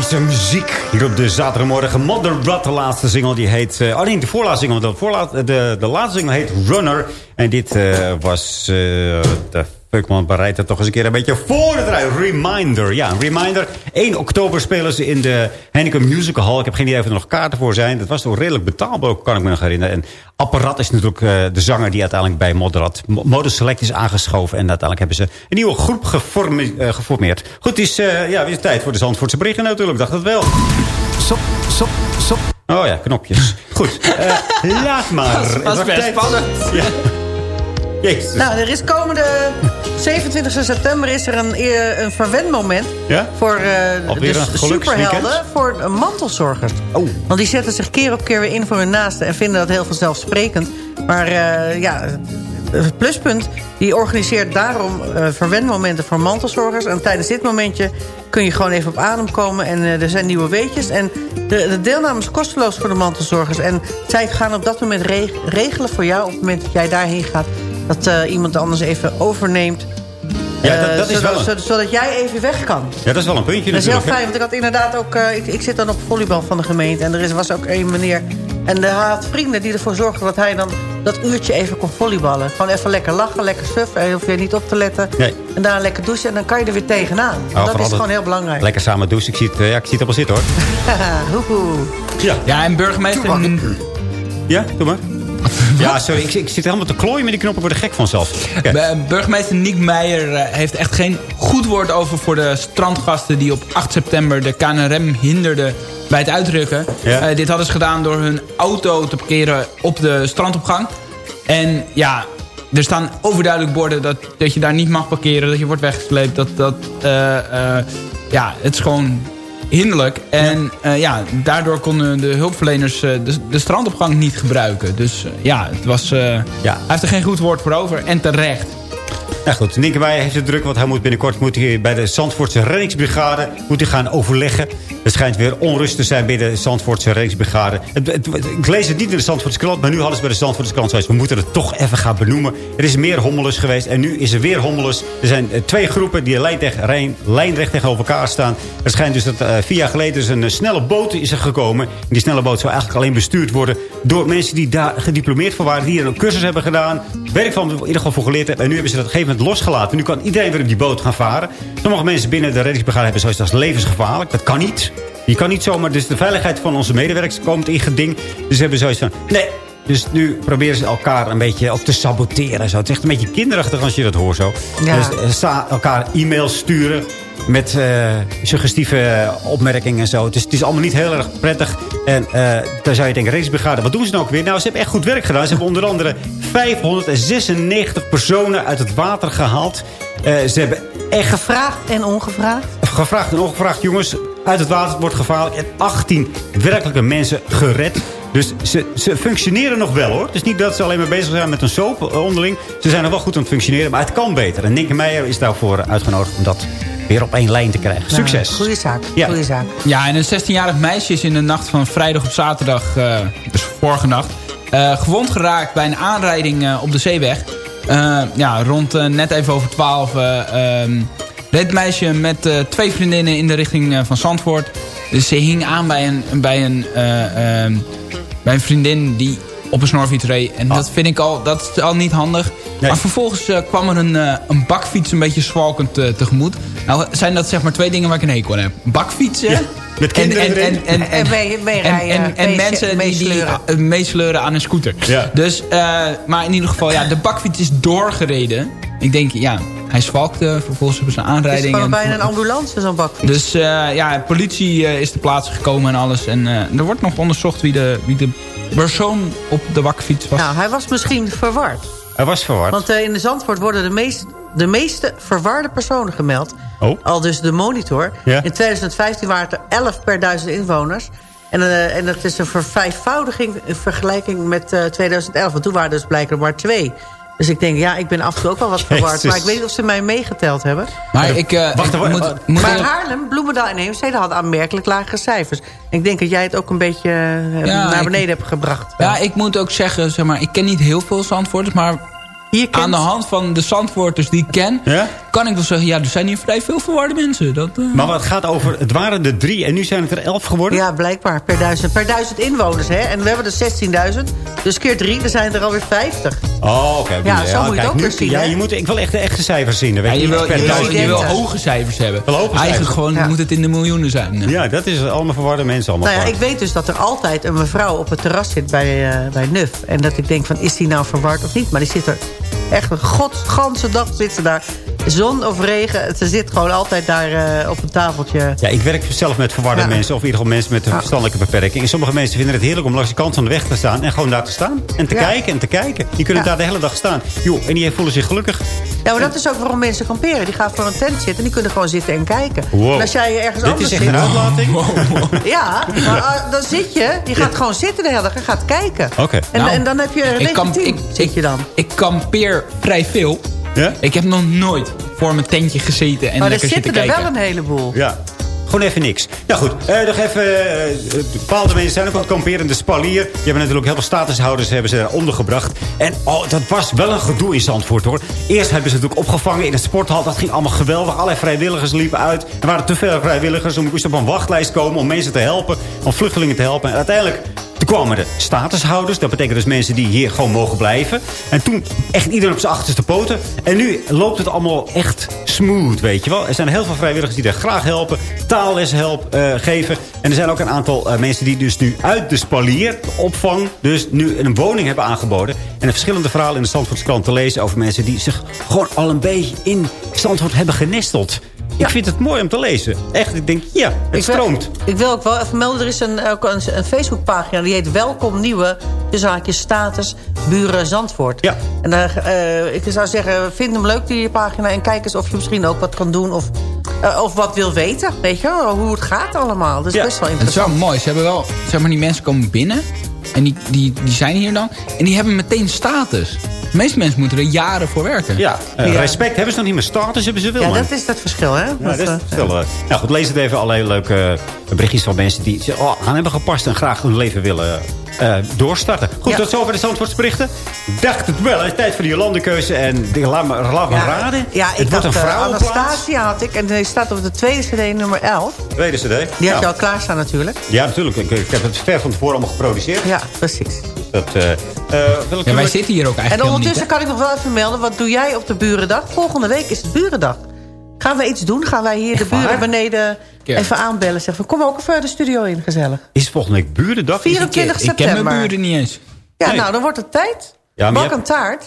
Dramatische muziek. Hier op de zaterdagmorgen. Mother Rut, de laatste single, die heet... eh, oh nee, de voorlaatste single. De, voorlaat, de, de laatste single heet Runner. En dit eh, was... eh de fuck man, bereid het toch eens een keer een beetje voor te draaien. Reminder, ja, reminder. 1 oktober spelen ze in de Heineken Musical Hall. Ik heb geen idee of er nog kaarten voor zijn. Dat was toch redelijk betaalbaar, kan ik me nog herinneren. En Apparat is natuurlijk eh, de zanger die uiteindelijk bij Moderat Modus Select is aangeschoven. En uiteindelijk hebben ze een nieuwe groep geforme- eh, geformeerd. Goed, het is eh, ja, weer tijd voor de Zandvoortse berichten natuurlijk. Dacht dat wel. Sop, sop, sop. Oh ja, knopjes. Goed, laat maar. Dat was Het best tijd- spannend. Ja. Jezus. Nou, er is komende 27 september is er een, een verwendmoment Ja? voor Alweer de superhelden, voor mantelzorgers. Oh. Want die zetten zich keer op keer weer in voor hun naasten en vinden dat heel vanzelfsprekend. Maar eh, ja, het pluspunt, die organiseert daarom eh, verwendmomenten voor mantelzorgers. En tijdens dit momentje kun je gewoon even op adem komen en er zijn nieuwe weetjes. En de, de deelname is kosteloos voor de mantelzorgers. En zij gaan op dat moment reg- regelen voor jou, op het moment dat jij daarheen gaat... dat eh, iemand anders even overneemt. Ja, dat- Eh, dat is zodat, wel een- zodat- jij even weg kan. Ja, dat is wel een puntje Dat is heel fijn, want ik had inderdaad ook... eh, ik, ik zit dan op volleybal van de gemeente. En er is, was ook een meneer... En hij had vrienden die ervoor zorgden dat hij dan dat uurtje even kon volleyballen. Gewoon even lekker lachen, lekker suffen. Je niet op te letten. Nee. En daarna lekker douchen. En dan kan je er weer tegenaan. Oh, dat is gewoon heel belangrijk. Lekker samen douchen. Ik zie het, eh, ja, ik zie het al zitten hoor. Hoehoe. Ja. Ja, en burgemeester... Ja, doe maar. Ja, sorry. Ik, ik zit helemaal te klooien met die knoppen. Ik word er gek van zelfs. Burgemeester Niek Meijer eh, heeft echt geen goed woord over voor de strandgasten... die op 8 september de KNRM hinderden bij het uitrukken. Ja. Eh, dit hadden ze gedaan door hun auto te parkeren op de strandopgang. En ja, er staan overduidelijk borden dat, dat je daar niet mag parkeren. Dat je wordt weggesleept. Dat, dat, eh, ja, het is gewoon hinderlijk. En ja. ja, daardoor konden de hulpverleners eh, de, de strandopgang niet gebruiken. Dus eh, ja, het was, eh, Ja. hij heeft er geen goed woord voor over. En terecht. Nou goed, Ninkenwij heeft het druk, want hij moet binnenkort moet hij bij de Zandvoortse reddingsbrigade moet hij gaan overleggen. Er schijnt weer onrust te zijn bij de Zandvoortse reddingsbrigade. Het, het- ik lees het niet in de Zandvoortse krant, maar nu hadden ze bij de Zandvoortse krant we moeten het toch even gaan benoemen. Er is meer hommelus geweest en nu is er weer hommelus. Er zijn eh, twee groepen die lijn tegen- lijnrecht tegenover elkaar staan. Er schijnt dus dat eh, vier jaar geleden is een eh, snelle boot is er gekomen. En die snelle boot zou eigenlijk alleen bestuurd worden... door mensen die daar gediplomeerd voor waren... die er een cursus hebben gedaan, werk van in ieder geval voor geleerd. En nu hebben ze dat op een gegeven moment losgelaten. Nu kan iedereen weer op die boot gaan varen. Sommige mensen binnen de reddingsbrigade hebben zoiets als levensgevaarlijk. Dat kan niet. Je kan niet zomaar... Dus de veiligheid van onze medewerkers komt in geding. Dus ze hebben zoiets van... Nee, dus nu proberen ze elkaar een beetje ook te saboteren. Zo. Het is echt een beetje kinderachtig als je dat hoort zo. Ja. Dus eh, elkaar e-mails sturen met eh, suggestieve opmerkingen en zo. Dus het is allemaal niet heel erg prettig. En eh dan zou je denken, reddingsbrigade, wat doen ze nou ook weer? Nou, ze hebben echt goed werk gedaan. Ze hebben onder andere 596 personen uit het water gehaald. Eh, ze hebben echt Gevraagd en ongevraagd. gevraagd en ongevraagd, jongens, uit het water wordt gevaarlijk. En 18 werkelijke mensen gered. Dus ze, ze functioneren nog wel, hoor. Het is niet dat ze alleen maar bezig zijn met een soap eh, onderling. Ze zijn nog wel goed aan het functioneren, maar het kan beter. En Nikke Meijer is daarvoor uitgenodigd om dat weer op één lijn te krijgen. Succes. Nou, goeie zaak, Ja. goeie zaak. Ja, en een 16-jarig meisje is in de nacht van vrijdag op zaterdag, eh, dus vorige nacht, eh, gewond geraakt bij een aanrijding eh, op de zeeweg. Ja, rond eh, net even over 12 eh, het meisje met eh, twee vriendinnen in de richting eh, van Zandvoort. Dus ze hing aan bij een, bij een, eh, ehm, bij een vriendin die op een snorfiets reed. En dat vind ik al, dat is al niet handig. Maar vervolgens eh, kwam er een, een bakfiets een beetje zwalkend tegemoet. Nou zijn dat zeg maar twee dingen waar ik een hekel aan heb. Bakfietsen. met kinderen en, en, en, en, En en, en, en mee- mensen die, die meesleuren. aan een scooter. Ja. Dus, eh, maar in ieder geval, ja, de bakfiets is doorgereden. Ik denk, ja, hij zwalkte. Vervolgens hebben ze een Het is aanrijding. gewoon bijna een ambulance, zo'n bakfiets. dus eh, ja, politie eh, is ter plaatse gekomen en alles. En eh, er wordt nog onderzocht wie de, wie de persoon op de bakfiets was. Nou, hij was misschien verward. Hij was verward. Want in de Zandvoort worden de, meest, de meeste verwarde personen gemeld. Oh. Al dus de monitor. Ja. In 2015 waren het er 11 per duizend inwoners. En, eh, en dat is een vervijfvoudiging in vergelijking met eh, 2011. Want toen waren er dus blijkbaar maar twee. Dus ik denk, ja, ik ben af en toe ook wel wat verward. Jezus. Maar ik weet niet of ze mij meegeteld hebben. Maar ik eh, Wacht ik moet, moet maar Haarlem, Bloemendaal en Heemstede hadden aanmerkelijk lagere cijfers. Ik denk dat jij het ook een beetje eh, Ja, naar ik- beneden hebt gebracht. Ja, ik moet ook zeggen, zeg maar, ik ken niet heel veel Zandvoorters, maar aan de hand van de Zandvoorters die ik ken, kan ik wel zeggen, ja, er zijn hier vrij veel verwarde mensen. Dat, eh, Maar wat gaat over... Het waren er drie en nu zijn het er elf geworden? Ja, blijkbaar. Per duizend, per duizend inwoners. Hè? En we hebben er 16.000. Dus keer drie, dan zijn er alweer 50. Oh, oké. Ja, zo moet je het ook nu- weer zien, Ja, je moet, ik wil echt de echte cijfers zien. Dan weet Ja, je wil, per je, duizend je wil hoge cijfers hebben. Hoge cijfers. Eigenlijk gewoon Ja. moet het in de miljoenen zijn. Ja, dat is allemaal verwarde mensen allemaal. Nou ja, ik weet dus dat er altijd een mevrouw op het terras zit bij, eh, bij Nuf. En dat ik denk van, is die nou verward of niet? Maar die zit er echt een godganse dag zit ze daar. Zon of regen, ze zit gewoon altijd daar eh, op een tafeltje. Ja, ik werk zelf met verwarde Ja. mensen. Of in ieder geval mensen met een verstandelijke beperking. En sommige mensen vinden het heerlijk om langs de kant van de weg te staan. En gewoon daar te staan. En te Ja. kijken en te kijken. Die kunnen Ja. daar de hele dag staan. Joh, en die voelen zich gelukkig. Ja, maar dat is ook waarom mensen kamperen. Die gaan voor een tent zitten en die kunnen gewoon zitten en kijken. Wow. En als jij ergens Dit anders is echt zit... een uitlating. Ja, maar ah, dan zit je, je gaat gewoon zitten de hele dag en gaat kijken. Oké. En, Nou, en dan heb je ik, kamp, legitiem, ik, zit je dan. ik kampeer vrij veel. Ja? Ik heb nog nooit voor mijn tentje gezeten en maar er lekker zitten zitten er kijken. wel een heleboel. Ja. Gewoon even niks. Nou goed, eh, nog even... eh, bepaalde mensen zijn ook aan het kamperen. De spalier. Je hebt natuurlijk heel veel statushouders hebben ze daar ondergebracht. En oh, dat was wel een gedoe in Zandvoort hoor. Eerst hebben ze het natuurlijk opgevangen in het sporthal. Dat ging allemaal geweldig. Allerlei vrijwilligers liepen uit. Er waren te veel vrijwilligers. Ze moesten op een wachtlijst komen om mensen te helpen. Om vluchtelingen te helpen. En uiteindelijk... Kwamen de statushouders. Dat betekent dus mensen die hier gewoon mogen blijven. En toen echt iedereen op zijn achterste poten. En nu loopt het allemaal echt smooth, weet je wel. Er zijn heel veel vrijwilligers die daar graag helpen. Taalles help, eh, geven. En er zijn ook een aantal eh, mensen die dus nu uit de spalier, opvang... dus nu een woning hebben aangeboden. En een verschillende verhalen in de Zandvoortskrant te lezen... over mensen die zich gewoon al een beetje in Zandvoort hebben genesteld. Ik vind het mooi om te lezen. Echt, ik denk, ja, het Ik wil- stroomt. Ik wil ook wel even melden, er is een, ook een, een Facebookpagina... die heet Welkom Nieuwe, de zaakjes Status, Buren Zandvoort. Ja. En daar, eh, ik zou zeggen, vind hem leuk, die pagina... en kijk eens of je misschien ook wat kan doen... of, eh, of wat wil weten, weet je wel, hoe het gaat allemaal. Dat is Ja. best wel Het is interessant. wel mooi. Ze hebben wel, zeg maar, die mensen komen binnen. En die, die, die zijn hier dan. En die hebben meteen status. De meeste mensen moeten er jaren voor werken. Ja, eh, Ja. respect hebben ze nog niet meer status, hebben ze wel. Ja, man. dat is dat verschil, hè? Ja, dat is eh, het verschil, eh. Nou goed, lees het even. Allerlei leuke eh, berichtjes van mensen die oh, aan hebben gepast... en graag hun leven willen eh, doorstarten. Goed, Ja. tot zover de Zandvoortsberichten. Dacht het wel, het is tijd voor die Jolandekeuze. En die- laat me, laat me ja, raden. Ja, ik het wordt dacht, een vrouwenplaats. Anastasia had ik. En die staat op de tweede cd, nummer 11. Tweede cd. Die had ja. je al klaarstaan natuurlijk. Ja, natuurlijk. Ik, ik heb het ver van tevoren allemaal geproduceerd. Ja, precies. Dat, eh, eh, welke Ja, wij zitten hier ook En eigenlijk helemaal ondertussen niet. kan ik nog wel even melden. Wat doe jij op de Burendag? Volgende week is het Burendag. Gaan we iets doen? Gaan wij hier de buren waar? beneden Ja. even aanbellen? Zeggen van, kom ook even de studio in, gezellig. Is het volgende week burendag? Is het- 24 Ik ken september. mijn buren niet eens. Ja, Nee. nou, dan wordt het tijd. Ja, Bak hebt- een taart.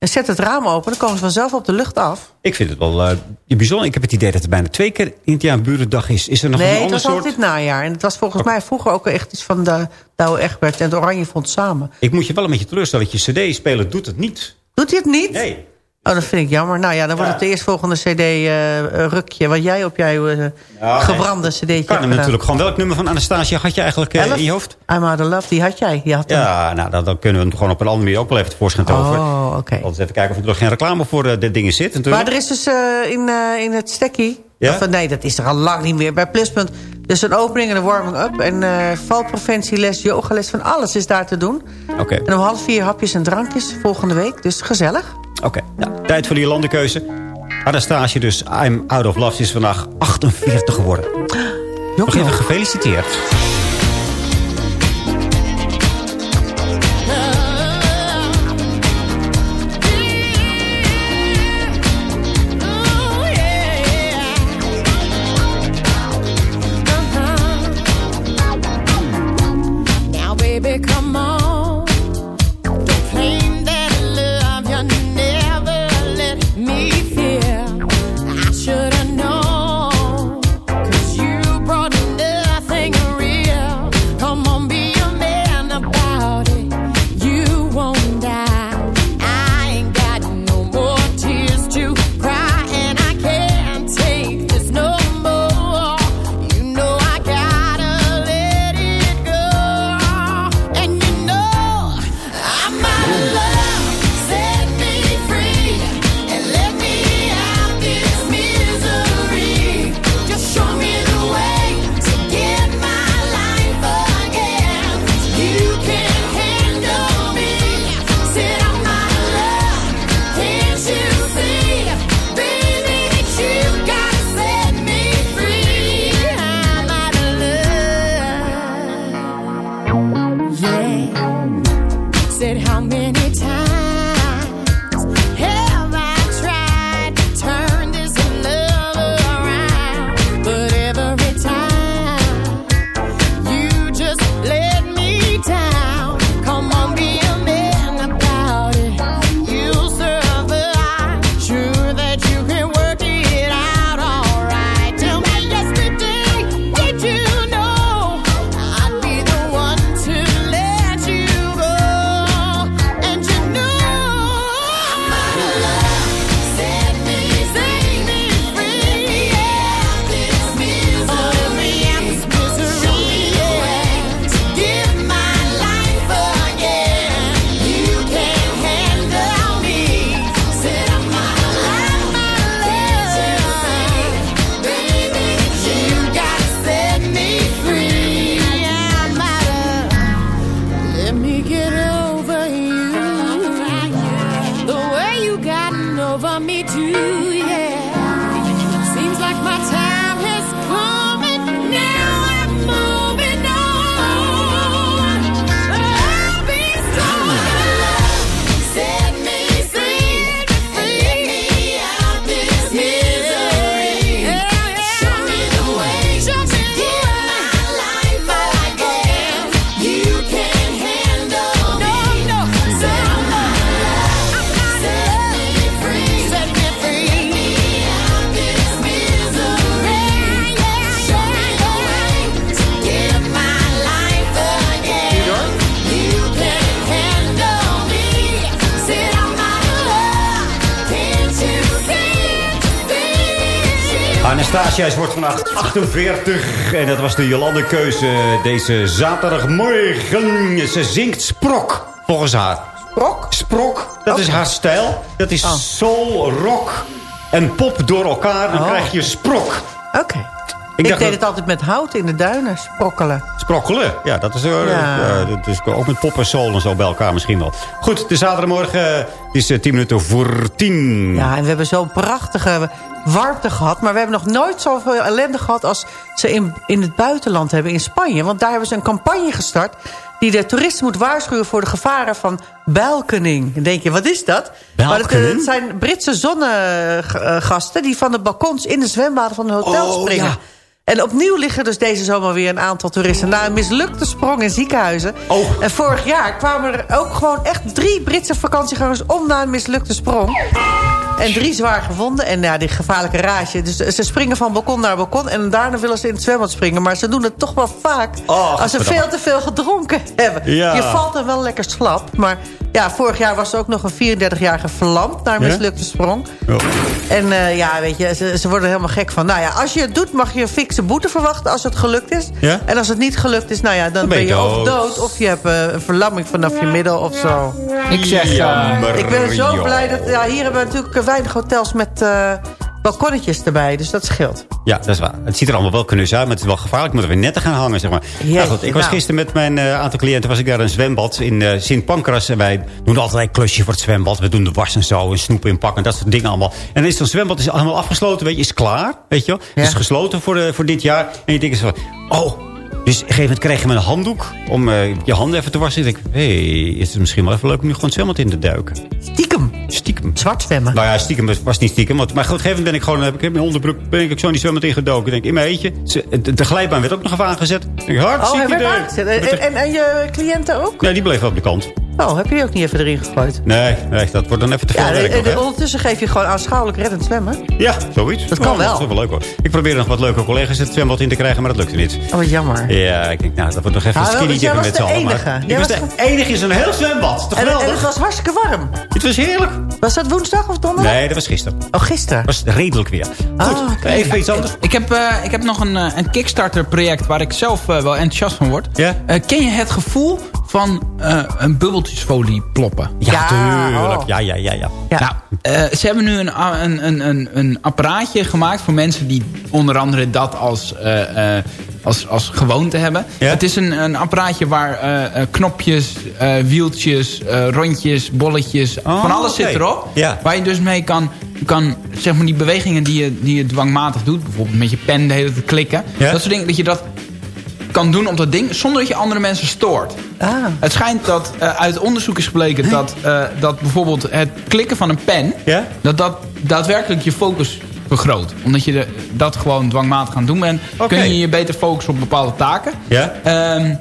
En zet het raam open. Dan komen ze vanzelf op de lucht af. Ik vind het wel eh, bijzonder. Ik heb het idee dat het bijna twee keer in het jaar burendag is. Is er nog nee, een het ander was soort... altijd dit najaar. En het was volgens mij vroeger ook echt iets van de Douwe Egbert en de Oranje Vond samen. Ik moet je wel een beetje teleurstellen. Dat je cd-speler doet het niet. Doet hij het niet? Nee. Oh, dat vind ik jammer. Nou ja, dan wordt Ja. het de eerstvolgende cd-rukje... wat jij op jouw eh, Ja, gebrande cd'tje hebt gedaan. natuurlijk. Gewoon welk nummer van Anastasia had je eigenlijk eh, Elf? in je hoofd? I'm out of love, die had jij. Die had. Ja, nou, dan, dan kunnen we hem gewoon op een andere manier ook wel even tevoorschijn toveren. Oh, oké. Altijd even kijken of er nog geen reclame voor eh, de dingen zit. Natuurlijk. Maar er is dus eh, in, eh, in het stekkie... Ja? Of, eh, nee, dat is er al lang niet meer. Bij Pluspunt dus een opening en een warming-up. En eh valpreventieles, yogales, van alles is daar te doen. Oké, En om half vier hapjes en drankjes volgende week. Dus gezellig. Oké. Nou, tijd voor die landenkeuze. Anastasia dus, I'm Out of Love, is vandaag 48 geworden. Nog even gefeliciteerd. 48. En dat was de Jolande keuze deze zaterdagmorgen. Ze zingt sprok, volgens haar. Sprok? Sprok, dat is haar stijl. Dat is Oh. soul, rock en pop door elkaar. Dan Oh. krijg je sprok. Oké. Ik, deed het altijd met hout in de duinen, sprokkelen. Sprokkelen, ja, dat is, eh, Ja. eh, is ook met pop en soul en zo bij elkaar misschien wel. Goed, de zaterdagmorgen, eh, is eh, 10 minuten voor 10. Ja, en we hebben zo'n prachtige warmte gehad. Maar we hebben nog nooit zoveel ellende gehad als ze in, in het buitenland hebben, in Spanje. Want daar hebben ze een campagne gestart die de toeristen moet waarschuwen voor de gevaren van balkoning. Dan denk je, wat is dat? Maar het, eh, zijn Britse zonnegasten die van de balkons in de zwembaden van de hotel Oh, springen. ja. En opnieuw liggen dus deze zomer weer een aantal toeristen... na een mislukte sprong in ziekenhuizen. Oh. En vorig jaar kwamen er ook gewoon echt drie Britse vakantiegangers... om na een mislukte sprong. En drie zwaar gevonden. En ja, die gevaarlijke rage. Dus ze springen van balkon naar balkon. En daarna willen ze in het zwembad springen. Maar ze doen het toch wel vaak Oh, als ze veel te veel gedronken hebben. Ja. Je valt er wel lekker slap. Maar ja, vorig jaar was er ook nog een 34-jarige verlamd... na een Ja? mislukte sprong. Ja. En eh, ja, weet je, ze, ze worden er helemaal gek van. Nou ja, als je het doet, mag je een fikse boete verwachten als het gelukt is. Ja? En als het niet gelukt is, nou ja, dan, Dan ben je of dood. of je hebt eh, een verlamming vanaf je middel of zo. Ik zeg... eh, Jammer, Ik ben zo blij dat... Ja, hier hebben we natuurlijk weinig hotels met eh, balkonnetjes erbij. Dus dat scheelt. Ja, dat is waar. Het ziet er allemaal wel knus uit, maar het is wel gevaarlijk. Moeten we netten gaan hangen, zeg maar. Jeetje, Nou goed, ik was nou. gisteren met mijn eh, aantal cliënten... was ik daar een zwembad in eh, Sint Pancras. En wij doen altijd een klusje voor het zwembad. We doen de was en zo, en snoepen inpakken, dat soort dingen allemaal. En dan is zo'n zwembad is allemaal afgesloten, weet je, is klaar, weet je wel. Het is gesloten voor, de, voor dit jaar. En je denkt zo van, oh... Dus op een gegeven moment kreeg je me een handdoek om eh, je handen even te wassen. En ik denk, hé, hey, is het misschien wel even leuk om nu gewoon zwembad in te duiken? Stiekem. Stiekem. Zwart zwemmen. Nou ja, stiekem was, niet stiekem. Want, maar goed, een gegeven moment ben ik gewoon... Heb ik in mijn onderbroek ben ik zo in die zwembad ingedoken. Ik denk, in mijn eentje. De, glijbaan werd ook nog even aangezet. Ik denk, Oh, hartstikke hij werd idee. aangezet. En, en, en je cliënten ook? Nee, die bleef wel op de kant. Oh, heb je die ook niet even erin gegooid? Nee, nee dat wordt dan even te veel Ja, werk en, nog, hè? en ondertussen geef je gewoon aanschouwelijk reddend zwemmen. Ja, zoiets. Dat kan Oh, wel. Dat is wel leuk hoor. Ik probeerde nog wat leuke collega's het zwembad in te krijgen, maar dat lukte niet. Oh, wat jammer. Ja, ik denk, nou, dat wordt nog even Ah, een skinny dippen met z'n allen. Ik was de enige in zo'n heel zwembad. Toch En, het was hartstikke warm. Het was heerlijk. Was dat woensdag of donderdag? Nee, dat was gisteren. Oh, gisteren. Het was redelijk weer. Goed, Ah, oké. even iets anders. Ik heb, eh, ik heb nog een, eh, een Kickstarter-project waar ik zelf eh, wel enthousiast van word. Ja? Eh, ken je het gevoel van eh, een bubbeltjesfolie ploppen? Ja, Ja, tuurlijk. oh. Ja, ja, ja, ja. Ja. Nou, eh, ze hebben nu een, een, een, een, een apparaatje gemaakt voor mensen die onder andere dat als, eh, eh, als, als gewoonte hebben. Ja? Het is een, een apparaatje waar knopjes, eh, wieltjes, eh, rondjes, bolletjes, Oh, van alles zit erop. Ja. Waar je dus mee kan, kan zeg maar die bewegingen die je, die je dwangmatig doet. Bijvoorbeeld met je pen de hele tijd klikken. Ja? Dat soort dingen, dat je dat kan doen op dat ding zonder dat je andere mensen stoort. Ah. Het schijnt dat eh, uit onderzoek is gebleken dat, eh, dat bijvoorbeeld het klikken van een pen... Dat dat daadwerkelijk je focus vergroot. Omdat je de, dat gewoon dwangmatig aan het doen bent... Kun je je beter focussen op bepaalde taken. Ja? Ehm,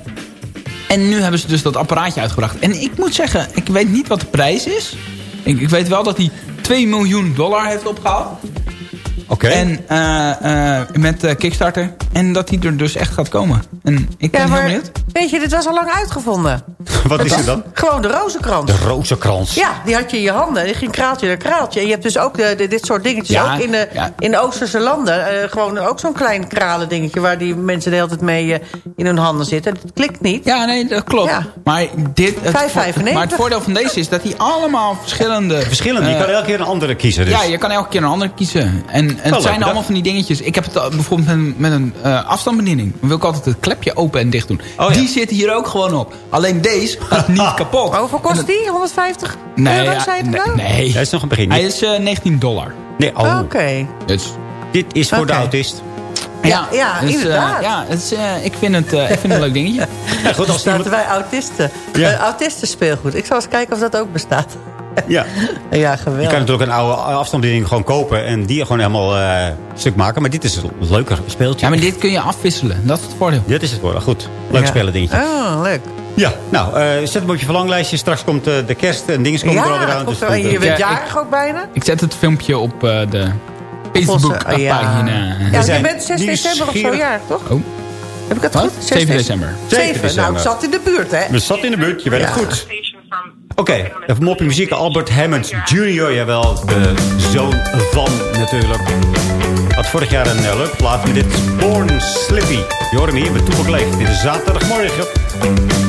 en nu hebben ze dus dat apparaatje uitgebracht. En ik moet zeggen, ik weet niet wat de prijs is. Ik, ik weet wel dat hij 2 miljoen dollar heeft opgehaald. Oké. En eh, eh, met eh, Kickstarter. En dat hij er dus echt gaat komen. En ik ben Ja, heel maar benieuwd. weet je, dit was al lang uitgevonden. Wat is was het dan? Gewoon de rozenkrans. De rozenkrans. Ja, die had je in je handen. Die ging kraaltje naar kraaltje. En je hebt dus ook de, de- dit soort dingetjes Ja, ook in de, ja. in de Oosterse landen. eh, gewoon ook zo'n klein kralen dingetje... waar die mensen de hele tijd mee in hun handen zitten. Het klikt niet. Ja, nee, dat klopt. Ja. Maar, dit, het, 5,95. maar het voordeel van deze is dat hij allemaal verschillende... Verschillende. Je kan elke keer een andere kiezen. Dus. Ja, je kan elke keer een andere kiezen. En, en het zijn allemaal van die dingetjes. Ik heb het al bijvoorbeeld met, met een eh, afstandsbediening. Dan wil ik altijd het klepje open en dicht doen. Oh, Die zit hier ook gewoon op. Alleen deze gaat niet kapot. Hoeveel kost die? 150 Nee, euro, ja, zei nee, nou? nee. Dat is nog een begin. Hij is eh, 19 dollar. Nee, oh. Oké. Dus, Dit is voor de autist. Ja, ja, dus, eh, inderdaad. ja, eh, ik, vind het, eh, ik vind het een leuk dingetje. Ja, goed, Dan als iemand... staat wij autisten. Ja. Eh, autisten speelgoed. Ik zal eens kijken of dat ook bestaat. Ja. Ja, Je geweldig. kan natuurlijk een oude afstandsbediening gewoon kopen... en die gewoon helemaal eh, stuk maken. Maar dit is een leuker speeltje. Ja, maar dit kun je afwisselen. Dat is het voordeel. Dit is het woord. Goed. Leuk Ja. spelen dingetje. Oh, leuk. Ja, nou, eh, zet hem op je verlanglijstje. Straks komt eh, de kerst en dingen komen er Ja, alweer dat aan. komt dus zo. En dan, je bent jarig ook bijna? Ik zet het filmpje op eh, de Facebook-pagina. ja. Ja, je bent 6 december of zo jarig, toch? Oh, Heb ik het wat? goed? 6 7 december. 7 7. Nou, december. ik zat in de buurt, hè? We zat in de buurt, je weet het Ja. goed. Oké, even mopje muziek. Albert Hammond Jr., jawel, de zoon van natuurlijk. Had vorig jaar een uh, leuk plaat dit Born Slippy. Je hoort hem hier bij Toepak Leeg. Dit is zaterdagmorgen.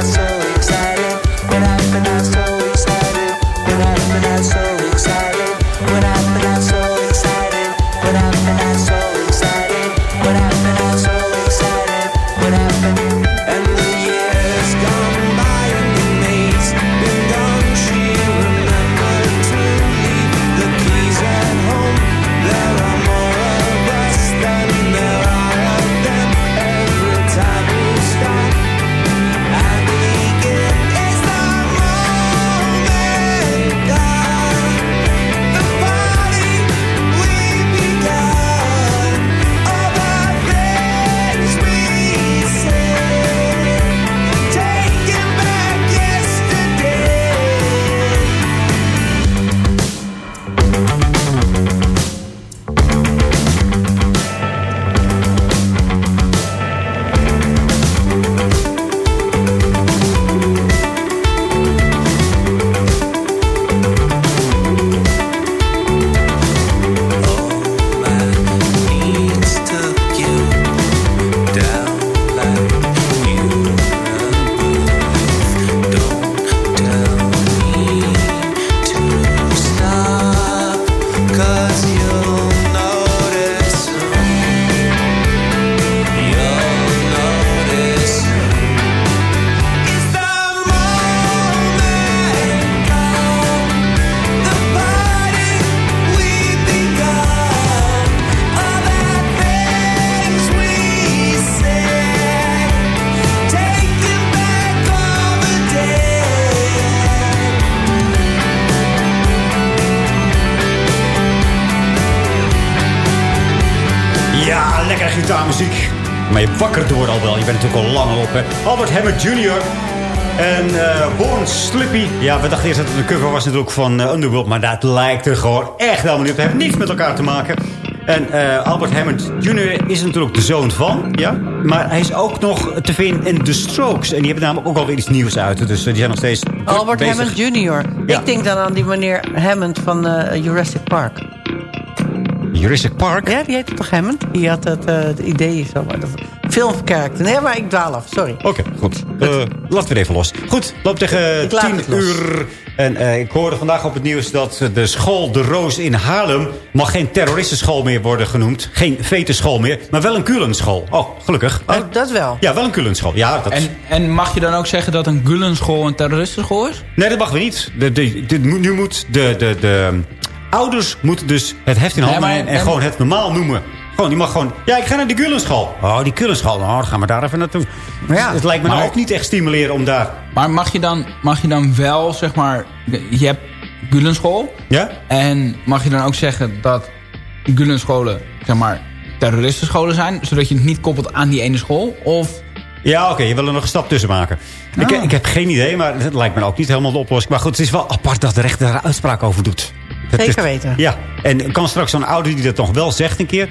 corazón. Ja, lekkere gitaarmuziek. Maar je wakker worden al wel. Je bent natuurlijk al lang op, hè. Albert Hammond Jr. En Born Slippy. Ja, we dachten eerst dat het een cover was natuurlijk van eh, Underworld. Maar dat lijkt er gewoon echt helemaal niet op. Het heeft niets met elkaar te maken. En eh, Albert Hammond Jr. is natuurlijk de zoon van. Ja. Maar hij is ook nog te vinden in The Strokes. En die hebben namelijk ook alweer iets nieuws uit. Dus die zijn nog steeds Albert bezig. Hammond Jr. Ja. Ik denk dan aan die meneer Hammond van Jurassic Park. Jurassic Park? Ja, die heette toch Hammond? Die had het, eh, het idee zo. Maar dat filmkarakter. Nee, maar ik dwaal af, sorry. Oké, goed. Eh laten we het even los. Goed, loop tegen Ik laat 10 het los. uur. En eh, ik hoorde vandaag op het nieuws dat de school De Roos in Haarlem... mag geen terroristenschool meer worden genoemd. Geen vetenschool meer, maar wel een kulenschool. Oh, gelukkig. Oh, dat wel. Ja, wel een kulenschool. Ja, dat... En, en mag je dan ook zeggen dat een Gullenschool een terroristenschool is? Nee, dat mag weer niet. De, de, de- nu moet de, de, de ouders moeten dus het heft in handen Ja, nemen... en, en- gewoon het normaal noemen. Gewoon, die mag gewoon... Ja, ik ga naar die kulenschool. Oh, die kulenschool. Nou, dan gaan we daar even naartoe. Maar ja, het lijkt me nou ook niet echt stimuleren om daar... Maar mag je dan, mag je dan wel, zeg maar... Je hebt Gullenschool. Ja? En mag je dan ook zeggen dat Gullenscholen, zeg maar, terroristenscholen zijn? Zodat je het niet koppelt aan die ene school? Of... Ja, oké, je wil er nog een stap tussen maken. Ik, Ah. ik heb geen idee, maar het lijkt me ook niet helemaal de oplossing. Maar goed, het is wel apart dat de rechter daar uitspraak over doet. Het Zeker is- weten. Ja, en kan straks zo'n ouder die dat nog wel zegt een keer...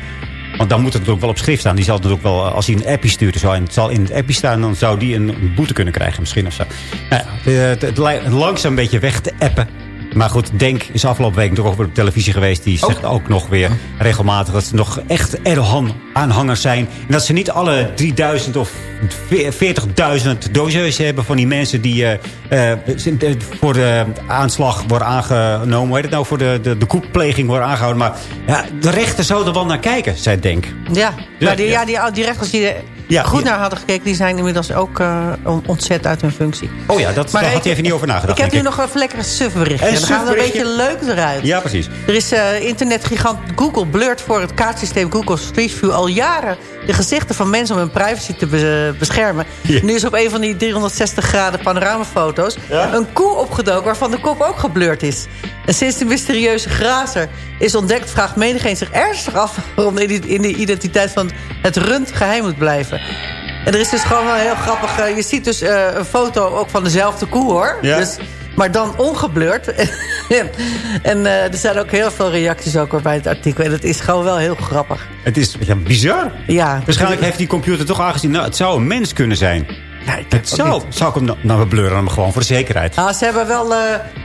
Want dan moet het natuurlijk wel op schrift staan. Die zal het ook wel, als hij een appie stuurt, zo, en het zal in het appie staan... dan zou die een boete kunnen krijgen misschien of zo. Nou ja, het, het lijkt langzaam een beetje weg te appen. Maar goed, Denk is afgelopen week toch ook weer op televisie geweest. Die zegt ook nog weer regelmatig dat ze nog echt Erdogan-aanhangers zijn. En dat ze niet alle 3000 of 40.000 dossiers hebben van die mensen die eh, eh, voor de aanslag worden aangenomen. Hoe heet het nou? Voor de, de, de koepleging worden aangehouden. Maar ja, de rechter zou er wel naar kijken, zei Denk. Ja, maar die, ja. ja. die, die rechters die Ja, goed ja. naar hadden gekeken... die zijn inmiddels ook on- ontzet uit hun functie. Oh ja, dat, daar had ik- hij even niet over nagedacht. Ik heb nu nog een lekkere sufberichtje. Een Dan gaan we een beetje leuk eruit. Ja, precies. Er is eh, internetgigant Google blurt voor het kaartsysteem Google Street View al jaren de gezichten van mensen om hun privacy te be- beschermen. Ja. Nu is op een van die 360 graden panoramafoto's een koe opgedoken waarvan de kop ook geblurred is. En sinds de mysterieuze grazer is ontdekt, vraagt menigeen zich ernstig af waarom ide- in de identiteit van het rund geheim moet blijven. En er is dus gewoon wel heel grappig. eh, je ziet dus eh, een foto ook van dezelfde koe hoor. Ja. Dus, maar dan ongeblurred. en eh, er zijn ook heel veel reacties ook weer bij het artikel. En het is gewoon wel heel grappig. Het is ja, bizar. Ja, Waarschijnlijk heeft die computer toch aangezien... nou, het zou een mens kunnen zijn. het zou, zou ik hem... nou, we blurren hem gewoon voor de zekerheid. Nou, ze hebben wel... eh,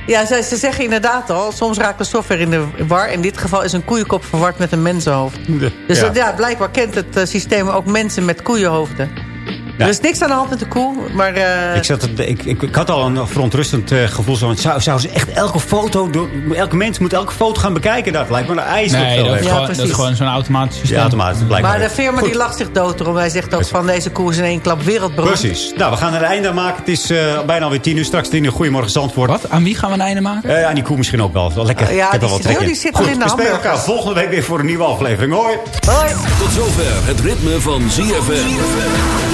ja, ze, ze zeggen inderdaad al... soms raakt de software in de war. In dit geval is een koeienkop verward met een mensenhoofd. Dus Ja. ja. ja, blijkbaar kent het eh, systeem ook mensen met koeienhoofden. Er is niks aan de hand met de koe, maar... eh, Ik, zat, ik, ik, ik had al een verontrustend eh, gevoel. Zo, zou, zou ze echt elke foto... Door, elke mens moet elke foto gaan bekijken. Dat lijkt me een ijs. Nee, dat is, Ja, gewoon, dat is gewoon zo'n automatisch systeem. Ja, automatisch. Blijkbaar. maar de firma die lacht zich dood erom. Hij zegt ook van deze koe is in één klap wereldberoemd. Precies. Nou, we gaan er een einde aan maken. Het is eh, bijna alweer tien uur. Straks tien uur. Goedemorgen Zandvoort. Wat? Aan wie gaan we een einde maken? Eh, aan die koe misschien ook wel. Wel lekker. Uh, ja, ik heb die er wel zit- die zit Goed, al in de we hamburgers. elkaar volgende week weer voor een nieuwe aflevering. Hoi. Hoi. Tot zover het ritme van ZFM.